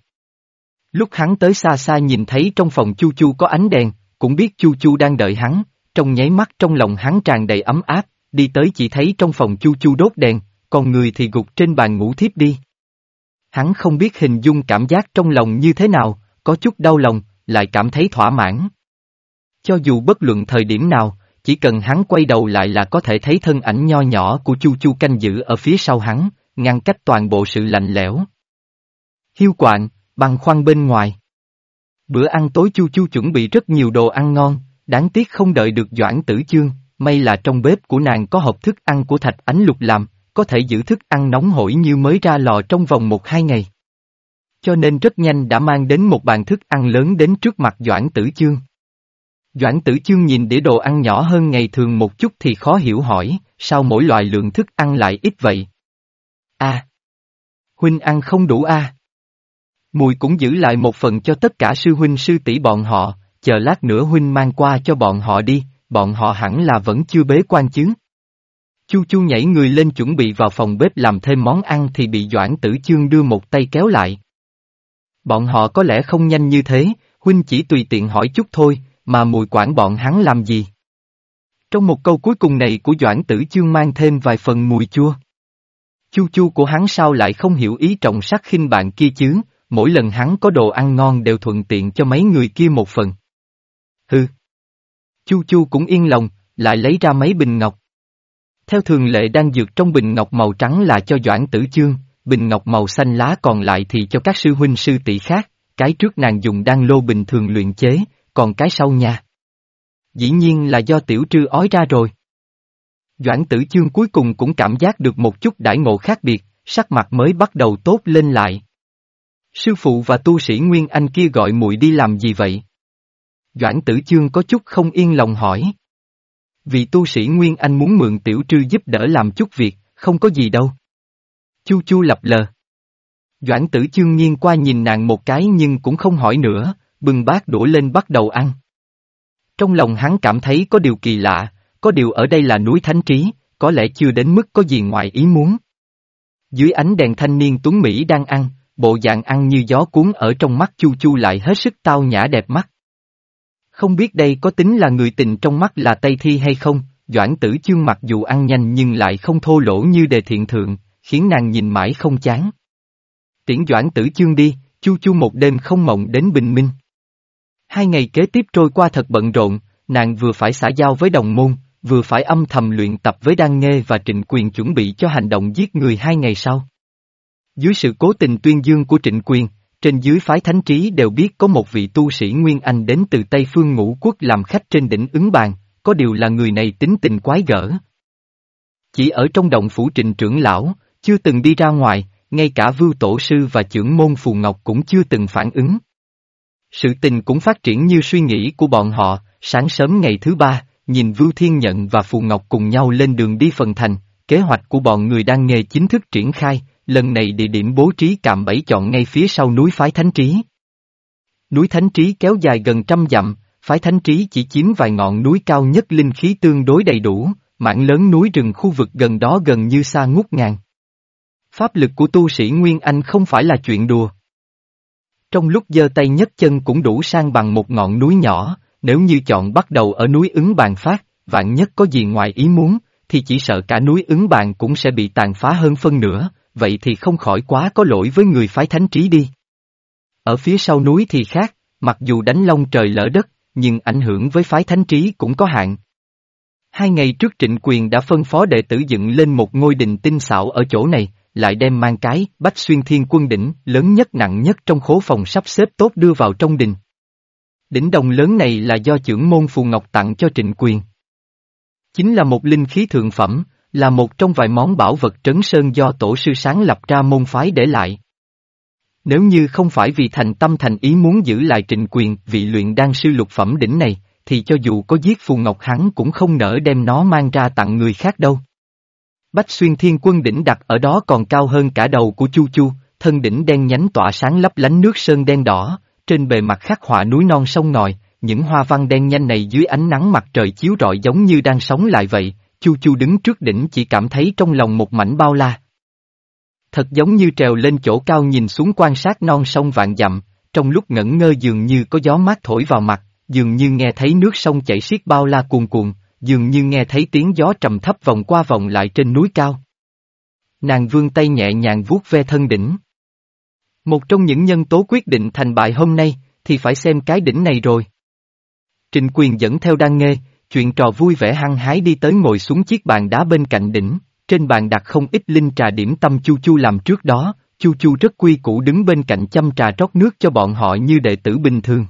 Lúc hắn tới xa xa nhìn thấy trong phòng Chu Chu có ánh đèn, cũng biết Chu Chu đang đợi hắn, trong nháy mắt trong lòng hắn tràn đầy ấm áp, đi tới chỉ thấy trong phòng Chu Chu đốt đèn, còn người thì gục trên bàn ngủ thiếp đi. Hắn không biết hình dung cảm giác trong lòng như thế nào, có chút đau lòng, lại cảm thấy thỏa mãn. Cho dù bất luận thời điểm nào, chỉ cần hắn quay đầu lại là có thể thấy thân ảnh nho nhỏ của Chu Chu canh giữ ở phía sau hắn, ngăn cách toàn bộ sự lạnh lẽo. Hiu quạng, băng khoăn bên ngoài. Bữa ăn tối Chu Chu chuẩn bị rất nhiều đồ ăn ngon, đáng tiếc không đợi được Doãn Tử Chương, may là trong bếp của nàng có hộp thức ăn của Thạch Ánh Lục làm, có thể giữ thức ăn nóng hổi như mới ra lò trong vòng một hai ngày. Cho nên rất nhanh đã mang đến một bàn thức ăn lớn đến trước mặt Doãn Tử Chương. Doãn Tử Chương nhìn đĩa đồ ăn nhỏ hơn ngày thường một chút thì khó hiểu hỏi, sao mỗi loại lượng thức ăn lại ít vậy? A. huynh ăn không đủ a. Mùi cũng giữ lại một phần cho tất cả sư huynh sư tỷ bọn họ, chờ lát nữa huynh mang qua cho bọn họ đi, bọn họ hẳn là vẫn chưa bế quan chứ. Chu Chu nhảy người lên chuẩn bị vào phòng bếp làm thêm món ăn thì bị Doãn Tử Chương đưa một tay kéo lại. Bọn họ có lẽ không nhanh như thế, huynh chỉ tùy tiện hỏi chút thôi, mà mùi quản bọn hắn làm gì? Trong một câu cuối cùng này của Doãn Tử Chương mang thêm vài phần mùi chua. Chu chu của hắn sao lại không hiểu ý trọng sắc khinh bạn kia chứ, mỗi lần hắn có đồ ăn ngon đều thuận tiện cho mấy người kia một phần. Hừ. Chu chu cũng yên lòng, lại lấy ra mấy bình ngọc. Theo thường lệ đang dược trong bình ngọc màu trắng là cho Doãn Tử Chương, bình ngọc màu xanh lá còn lại thì cho các sư huynh sư tỷ khác, cái trước nàng dùng đan lô bình thường luyện chế, còn cái sau nha. Dĩ nhiên là do tiểu trư ói ra rồi. Doãn tử chương cuối cùng cũng cảm giác được một chút đại ngộ khác biệt, sắc mặt mới bắt đầu tốt lên lại. Sư phụ và tu sĩ Nguyên Anh kia gọi muội đi làm gì vậy? Doãn tử chương có chút không yên lòng hỏi. Vì tu sĩ Nguyên Anh muốn mượn tiểu trư giúp đỡ làm chút việc, không có gì đâu. Chu chu lập lờ. Doãn tử chương nhiên qua nhìn nàng một cái nhưng cũng không hỏi nữa, bưng bát đổ lên bắt đầu ăn. Trong lòng hắn cảm thấy có điều kỳ lạ, có điều ở đây là núi thánh trí, có lẽ chưa đến mức có gì ngoài ý muốn. Dưới ánh đèn thanh niên tuấn Mỹ đang ăn, bộ dạng ăn như gió cuốn ở trong mắt chu chu lại hết sức tao nhã đẹp mắt. Không biết đây có tính là người tình trong mắt là Tây Thi hay không, Doãn tử chương mặc dù ăn nhanh nhưng lại không thô lỗ như đề thiện thượng, khiến nàng nhìn mãi không chán. Tiễn Doãn tử chương đi, chu chu một đêm không mộng đến bình minh. Hai ngày kế tiếp trôi qua thật bận rộn, nàng vừa phải xã giao với đồng môn, vừa phải âm thầm luyện tập với Đăng Nghê và Trịnh Quyền chuẩn bị cho hành động giết người hai ngày sau. Dưới sự cố tình tuyên dương của Trịnh Quyền, trên dưới phái thánh trí đều biết có một vị tu sĩ Nguyên Anh đến từ Tây Phương Ngũ Quốc làm khách trên đỉnh ứng bàn, có điều là người này tính tình quái gở. Chỉ ở trong động phủ trịnh trưởng lão, chưa từng đi ra ngoài, ngay cả vưu tổ sư và trưởng môn Phù Ngọc cũng chưa từng phản ứng. Sự tình cũng phát triển như suy nghĩ của bọn họ, sáng sớm ngày thứ ba, nhìn Vưu Thiên Nhận và Phù Ngọc cùng nhau lên đường đi phần thành, kế hoạch của bọn người đang nghề chính thức triển khai, lần này địa điểm bố trí cạm bẫy chọn ngay phía sau núi Phái Thánh Trí. Núi Thánh Trí kéo dài gần trăm dặm, Phái Thánh Trí chỉ chiếm vài ngọn núi cao nhất linh khí tương đối đầy đủ, mảng lớn núi rừng khu vực gần đó gần như xa ngút ngàn. Pháp lực của tu sĩ Nguyên Anh không phải là chuyện đùa. Trong lúc giơ tay nhấc chân cũng đủ sang bằng một ngọn núi nhỏ, nếu như chọn bắt đầu ở núi ứng bàn phát, vạn nhất có gì ngoài ý muốn, thì chỉ sợ cả núi ứng bàn cũng sẽ bị tàn phá hơn phân nửa, vậy thì không khỏi quá có lỗi với người phái thánh trí đi. Ở phía sau núi thì khác, mặc dù đánh long trời lỡ đất, nhưng ảnh hưởng với phái thánh trí cũng có hạn. Hai ngày trước trịnh quyền đã phân phó đệ tử dựng lên một ngôi đình tinh xảo ở chỗ này, lại đem mang cái, bách xuyên thiên quân đỉnh, lớn nhất nặng nhất trong khố phòng sắp xếp tốt đưa vào trong đình. Đỉnh đồng lớn này là do trưởng môn Phù Ngọc tặng cho trịnh quyền. Chính là một linh khí thượng phẩm, là một trong vài món bảo vật trấn sơn do tổ sư sáng lập ra môn phái để lại. Nếu như không phải vì thành tâm thành ý muốn giữ lại trịnh quyền vị luyện đan sư lục phẩm đỉnh này, thì cho dù có giết Phù Ngọc hắn cũng không nỡ đem nó mang ra tặng người khác đâu. Bách xuyên thiên quân đỉnh đặt ở đó còn cao hơn cả đầu của Chu Chu, thân đỉnh đen nhánh tỏa sáng lấp lánh nước sơn đen đỏ, trên bề mặt khắc họa núi non sông ngòi, những hoa văn đen nhanh này dưới ánh nắng mặt trời chiếu rọi giống như đang sống lại vậy, Chu Chu đứng trước đỉnh chỉ cảm thấy trong lòng một mảnh bao la. Thật giống như trèo lên chỗ cao nhìn xuống quan sát non sông vạn dặm, trong lúc ngẩn ngơ dường như có gió mát thổi vào mặt, dường như nghe thấy nước sông chảy xiết bao la cuồn cuộn, dường như nghe thấy tiếng gió trầm thấp vòng qua vòng lại trên núi cao. Nàng vươn tay nhẹ nhàng vuốt ve thân đỉnh. Một trong những nhân tố quyết định thành bại hôm nay, thì phải xem cái đỉnh này rồi. Trịnh quyền dẫn theo đang nghe, chuyện trò vui vẻ hăng hái đi tới ngồi xuống chiếc bàn đá bên cạnh đỉnh, trên bàn đặt không ít linh trà điểm tâm chu chu làm trước đó, chu chu rất quy củ đứng bên cạnh chăm trà rót nước cho bọn họ như đệ tử bình thường.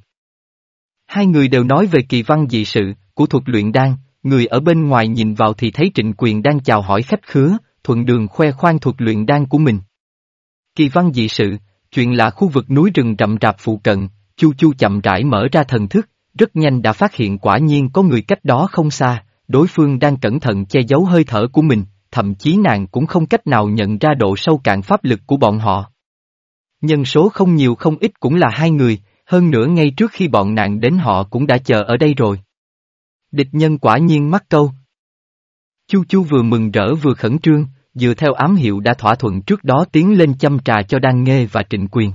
Hai người đều nói về kỳ văn dị sự, của thuật luyện đan, người ở bên ngoài nhìn vào thì thấy trịnh quyền đang chào hỏi khách khứa, thuận đường khoe khoang thuật luyện đan của mình. Kỳ văn dị sự, chuyện là khu vực núi rừng rậm rạp phụ cận, Chu Chu chậm rãi mở ra thần thức, rất nhanh đã phát hiện quả nhiên có người cách đó không xa, đối phương đang cẩn thận che giấu hơi thở của mình, thậm chí nàng cũng không cách nào nhận ra độ sâu cạn pháp lực của bọn họ. Nhân số không nhiều không ít cũng là hai người, hơn nữa ngay trước khi bọn nạn đến họ cũng đã chờ ở đây rồi. Địch nhân quả nhiên mắc câu. Chu Chu vừa mừng rỡ vừa khẩn trương, dựa theo ám hiệu đã thỏa thuận trước đó tiến lên châm trà cho Đan Nghê và Trịnh Quyền.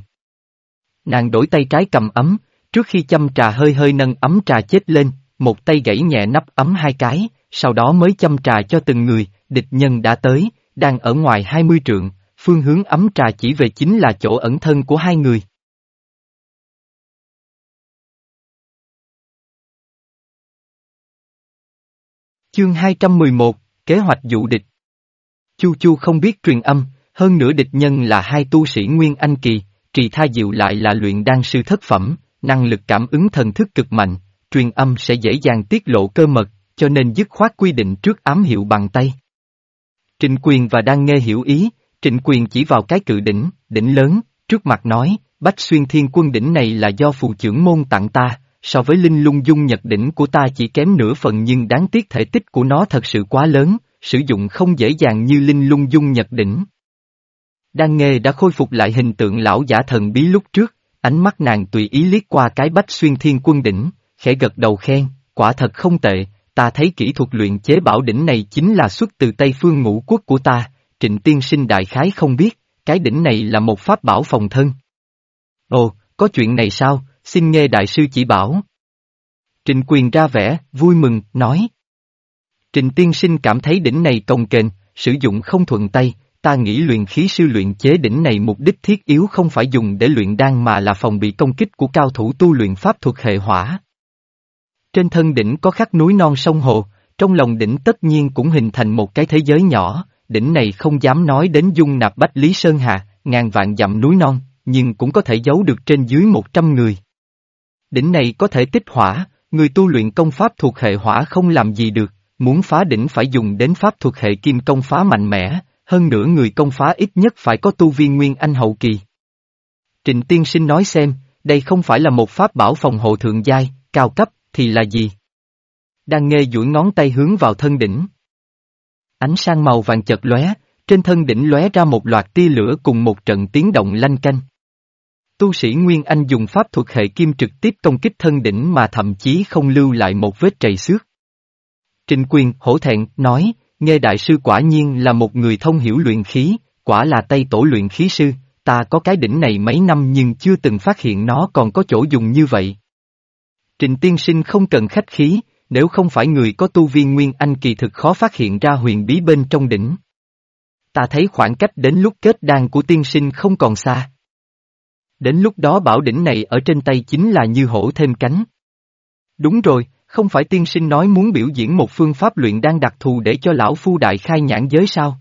Nàng đổi tay trái cầm ấm, trước khi châm trà hơi hơi nâng ấm trà chết lên, một tay gãy nhẹ nắp ấm hai cái, sau đó mới châm trà cho từng người, địch nhân đã tới, đang ở ngoài 20 trượng, phương hướng ấm trà chỉ về chính là chỗ ẩn thân của hai người. Chương 211, Kế hoạch dụ địch Chu Chu không biết truyền âm, hơn nữa địch nhân là hai tu sĩ Nguyên Anh Kỳ, Trì Tha Diệu lại là luyện đan sư thất phẩm, năng lực cảm ứng thần thức cực mạnh, truyền âm sẽ dễ dàng tiết lộ cơ mật, cho nên dứt khoát quy định trước ám hiệu bằng tay. Trịnh quyền và đang nghe hiểu ý, trịnh quyền chỉ vào cái cự đỉnh, đỉnh lớn, trước mặt nói, bách xuyên thiên quân đỉnh này là do phù trưởng môn tặng ta, so với linh lung dung nhật đỉnh của ta chỉ kém nửa phần nhưng đáng tiếc thể tích của nó thật sự quá lớn, sử dụng không dễ dàng như linh lung dung nhật đỉnh. Đan nghề đã khôi phục lại hình tượng lão giả thần bí lúc trước, ánh mắt nàng tùy ý liếc qua cái bách xuyên thiên quân đỉnh, khẽ gật đầu khen, quả thật không tệ, ta thấy kỹ thuật luyện chế bảo đỉnh này chính là xuất từ Tây Phương ngũ quốc của ta, trịnh tiên sinh đại khái không biết, cái đỉnh này là một pháp bảo phòng thân. Ồ, có chuyện này sao, xin nghe đại sư chỉ bảo. Trịnh quyền ra vẻ, vui mừng, nói. Trịnh tiên sinh cảm thấy đỉnh này cồng kềnh, sử dụng không thuận tay, ta nghĩ luyện khí sư luyện chế đỉnh này mục đích thiết yếu không phải dùng để luyện đan mà là phòng bị công kích của cao thủ tu luyện pháp thuật hệ hỏa. Trên thân đỉnh có khắc núi non sông hồ, trong lòng đỉnh tất nhiên cũng hình thành một cái thế giới nhỏ, đỉnh này không dám nói đến dung nạp Bách Lý Sơn Hà, ngàn vạn dặm núi non, nhưng cũng có thể giấu được trên dưới một trăm người. Đỉnh này có thể tích hỏa, người tu luyện công pháp thuộc hệ hỏa không làm gì được, muốn phá đỉnh phải dùng đến pháp thuộc hệ kim công phá mạnh mẽ, hơn nữa người công phá ít nhất phải có tu viên nguyên anh hậu kỳ. Trịnh tiên sinh nói xem, đây không phải là một pháp bảo phòng hộ thượng giai, cao cấp, thì là gì? Đang nghe duỗi ngón tay hướng vào thân đỉnh. Ánh sang màu vàng chợt lóe, trên thân đỉnh lóe ra một loạt tia lửa cùng một trận tiếng động lanh canh. Tu sĩ Nguyên Anh dùng pháp thuật hệ kim trực tiếp công kích thân đỉnh mà thậm chí không lưu lại một vết trầy xước. Trịnh quyền hổ thẹn, nói, nghe đại sư quả nhiên là một người thông hiểu luyện khí, quả là tay tổ luyện khí sư, ta có cái đỉnh này mấy năm nhưng chưa từng phát hiện nó còn có chỗ dùng như vậy. Trịnh tiên sinh không cần khách khí, nếu không phải người có tu viên nguyên anh kỳ thực khó phát hiện ra huyền bí bên trong đỉnh. Ta thấy khoảng cách đến lúc kết đan của tiên sinh không còn xa. Đến lúc đó bảo đỉnh này ở trên tay chính là như hổ thêm cánh. Đúng rồi, không phải tiên sinh nói muốn biểu diễn một phương pháp luyện đan đặc thù để cho lão phu đại khai nhãn giới sao?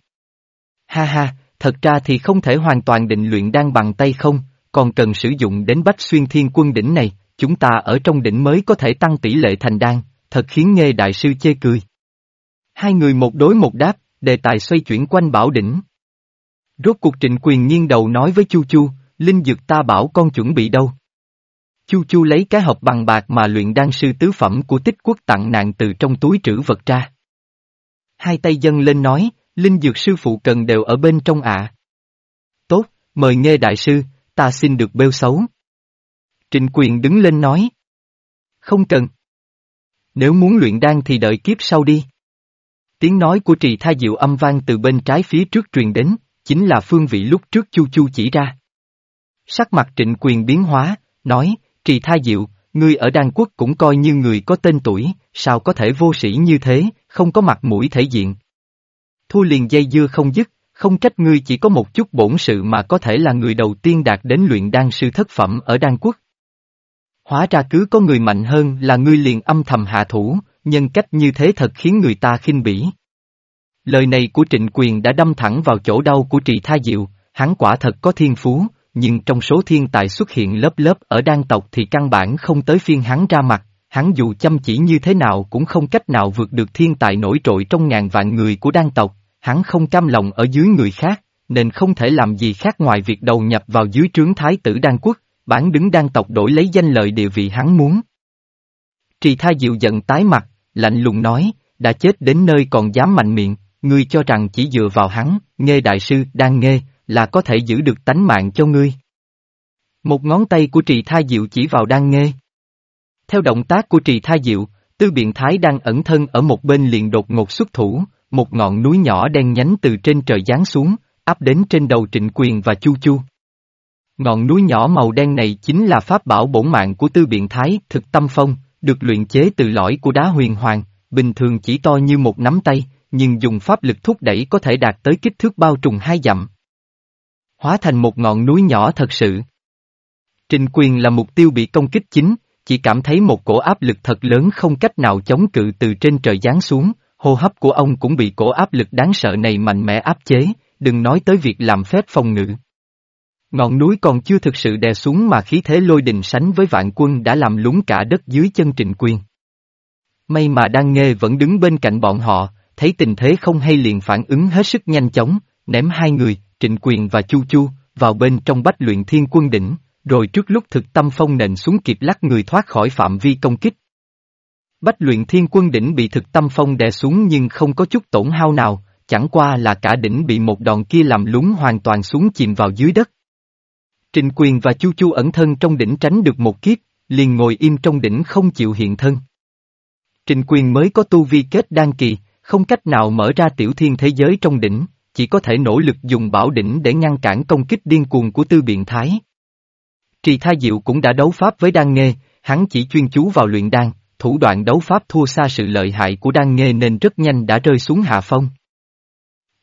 Ha ha, thật ra thì không thể hoàn toàn định luyện đan bằng tay không, còn cần sử dụng đến bách xuyên thiên quân đỉnh này, chúng ta ở trong đỉnh mới có thể tăng tỷ lệ thành đan, thật khiến nghe đại sư chê cười. Hai người một đối một đáp, đề tài xoay chuyển quanh bảo đỉnh. Rốt cuộc trịnh quyền nghiêng đầu nói với Chu Chu, Linh Dược ta bảo con chuẩn bị đâu? Chu Chu lấy cái hộp bằng bạc mà luyện đan sư tứ phẩm của tích quốc tặng nàng từ trong túi trữ vật ra. Hai tay dâng lên nói, Linh Dược sư phụ cần đều ở bên trong ạ. Tốt, mời nghe đại sư, ta xin được bêu xấu. Trịnh quyền đứng lên nói. Không cần. Nếu muốn luyện đan thì đợi kiếp sau đi. Tiếng nói của trì tha diệu âm vang từ bên trái phía trước truyền đến, chính là phương vị lúc trước chu chu chỉ ra. Sắc mặt trịnh quyền biến hóa, nói, trì tha diệu, ngươi ở đan quốc cũng coi như người có tên tuổi, sao có thể vô sĩ như thế, không có mặt mũi thể diện. Thu liền dây dưa không dứt, không trách ngươi chỉ có một chút bổn sự mà có thể là người đầu tiên đạt đến luyện đan sư thất phẩm ở đan quốc. Hóa ra cứ có người mạnh hơn là ngươi liền âm thầm hạ thủ, nhân cách như thế thật khiến người ta khinh bỉ. Lời này của trịnh quyền đã đâm thẳng vào chỗ đau của trì tha diệu, hắn quả thật có thiên phú, nhưng trong số thiên tài xuất hiện lớp lớp ở đan tộc thì căn bản không tới phiên hắn ra mặt, hắn dù chăm chỉ như thế nào cũng không cách nào vượt được thiên tài nổi trội trong ngàn vạn người của đan tộc, hắn không cam lòng ở dưới người khác, nên không thể làm gì khác ngoài việc đầu nhập vào dưới trướng thái tử đan quốc, bản đứng đan tộc đổi lấy danh lợi địa vị hắn muốn. Trì tha dịu giận tái mặt, lạnh lùng nói, đã chết đến nơi còn dám mạnh miệng, ngươi cho rằng chỉ dựa vào hắn, nghe đại sư, đang nghe, là có thể giữ được tánh mạng cho ngươi. Một ngón tay của trì tha diệu chỉ vào đan nghê. Theo động tác của trì tha diệu, tư biện thái đang ẩn thân ở một bên liền đột ngột xuất thủ, một ngọn núi nhỏ đen nhánh từ trên trời giáng xuống, áp đến trên đầu trịnh quyền và chu chu. Ngọn núi nhỏ màu đen này chính là pháp bảo bổn mạng của tư biện thái, thực tâm phong, được luyện chế từ lõi của đá huyền hoàng, bình thường chỉ to như một nắm tay, nhưng dùng pháp lực thúc đẩy có thể đạt tới kích thước bao trùm hai dặm. Hóa thành một ngọn núi nhỏ thật sự. Trình quyền là mục tiêu bị công kích chính, chỉ cảm thấy một cổ áp lực thật lớn không cách nào chống cự từ trên trời giáng xuống, hô hấp của ông cũng bị cổ áp lực đáng sợ này mạnh mẽ áp chế, đừng nói tới việc làm phép phòng ngự. Ngọn núi còn chưa thực sự đè xuống mà khí thế lôi đình sánh với vạn quân đã làm lún cả đất dưới chân trịnh quyền. May mà đang nghe vẫn đứng bên cạnh bọn họ, thấy tình thế không hay liền phản ứng hết sức nhanh chóng, ném hai người, trịnh quyền và chu chu, vào bên trong bách luyện thiên quân đỉnh, rồi trước lúc thực tâm phong nền xuống kịp lắc người thoát khỏi phạm vi công kích. Bách luyện thiên quân đỉnh bị thực tâm phong đè xuống nhưng không có chút tổn hao nào, chẳng qua là cả đỉnh bị một đòn kia làm lún hoàn toàn xuống chìm vào dưới đất. Trịnh quyền và chu chu ẩn thân trong đỉnh tránh được một kiếp, liền ngồi im trong đỉnh không chịu hiện thân. Trịnh quyền mới có tu vi kết đan kỳ, không cách nào mở ra tiểu thiên thế giới trong đỉnh, chỉ có thể nỗ lực dùng bảo đỉnh để ngăn cản công kích điên cuồng của tư biện thái. Trì Tha Diệu cũng đã đấu pháp với đan nghê, hắn chỉ chuyên chú vào luyện đan, thủ đoạn đấu pháp thua xa sự lợi hại của đan nghê nên rất nhanh đã rơi xuống hạ phong.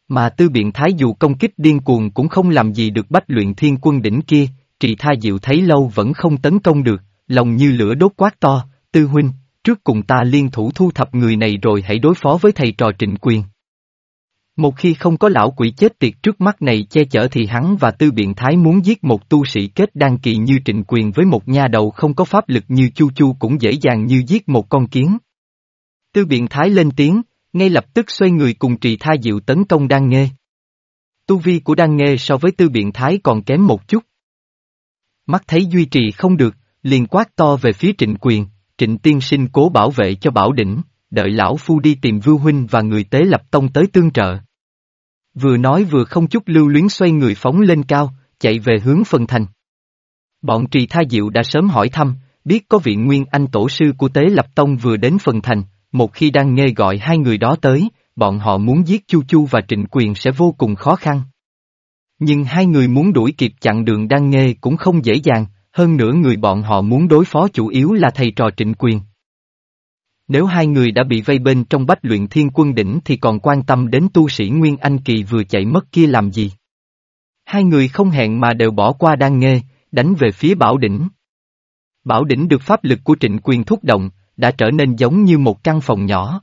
Mà tư biện thái dù công kích điên cuồng cũng không làm gì được bách luyện thiên quân đỉnh kia, Trì Tha Diệu thấy lâu vẫn không tấn công được, lòng như lửa đốt quát to, tư huynh, trước cùng ta liên thủ thu thập người này rồi hãy đối phó với thầy trò trịnh quyền. Một khi không có lão quỷ chết tiệt trước mắt này che chở thì hắn và tư biện thái muốn giết một tu sĩ kết đan kỳ như trịnh quyền với một nha đầu không có pháp lực như chu chu cũng dễ dàng như giết một con kiến. Tư biện thái lên tiếng, ngay lập tức xoay người cùng trì tha diệu tấn công đan nghê. Tu vi của đan nghê so với tư biện thái còn kém một chút. Mắt thấy duy trì không được, liền quát to về phía trịnh quyền, trịnh tiên sinh cố bảo vệ cho bảo đỉnh, đợi lão phu đi tìm vưu huynh và người tế lập tông tới tương trợ. Vừa nói vừa không chút lưu luyến xoay người phóng lên cao, chạy về hướng phần thành. Bọn trì tha diệu đã sớm hỏi thăm, biết có vị nguyên anh tổ sư của tế lập tông vừa đến phần thành, một khi đang nghe gọi hai người đó tới, bọn họ muốn giết Chu Chu và Trịnh Quyền sẽ vô cùng khó khăn. Nhưng hai người muốn đuổi kịp chặn đường đang nghe cũng không dễ dàng, hơn nữa người bọn họ muốn đối phó chủ yếu là thầy trò Trịnh Quyền. Nếu hai người đã bị vây bên trong bách luyện thiên quân đỉnh thì còn quan tâm đến tu sĩ Nguyên Anh Kỳ vừa chạy mất kia làm gì? Hai người không hẹn mà đều bỏ qua đang nghe, đánh về phía bảo đỉnh. Bảo đỉnh được pháp lực của trịnh quyền thúc động, đã trở nên giống như một căn phòng nhỏ.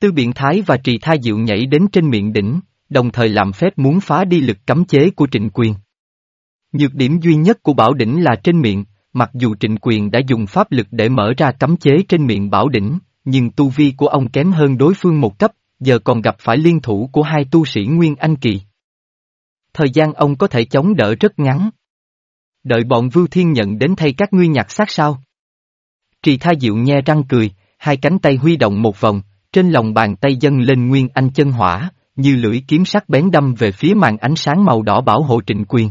Tư biện thái và trì tha diệu nhảy đến trên miệng đỉnh, đồng thời làm phép muốn phá đi lực cấm chế của trịnh quyền. Nhược điểm duy nhất của bảo đỉnh là trên miệng, mặc dù trịnh quyền đã dùng pháp lực để mở ra cấm chế trên miệng bảo đỉnh, nhưng tu vi của ông kém hơn đối phương một cấp, giờ còn gặp phải liên thủ của hai tu sĩ Nguyên Anh Kỳ. Thời gian ông có thể chống đỡ rất ngắn. Đợi bọn Vưu Thiên nhận đến thay các ngươi nhặt sát sao? Trì Tha Diệu nhe răng cười, hai cánh tay huy động một vòng, trên lòng bàn tay dâng lên Nguyên Anh chân hỏa, như lưỡi kiếm sắc bén đâm về phía màn ánh sáng màu đỏ bảo hộ trịnh quyền.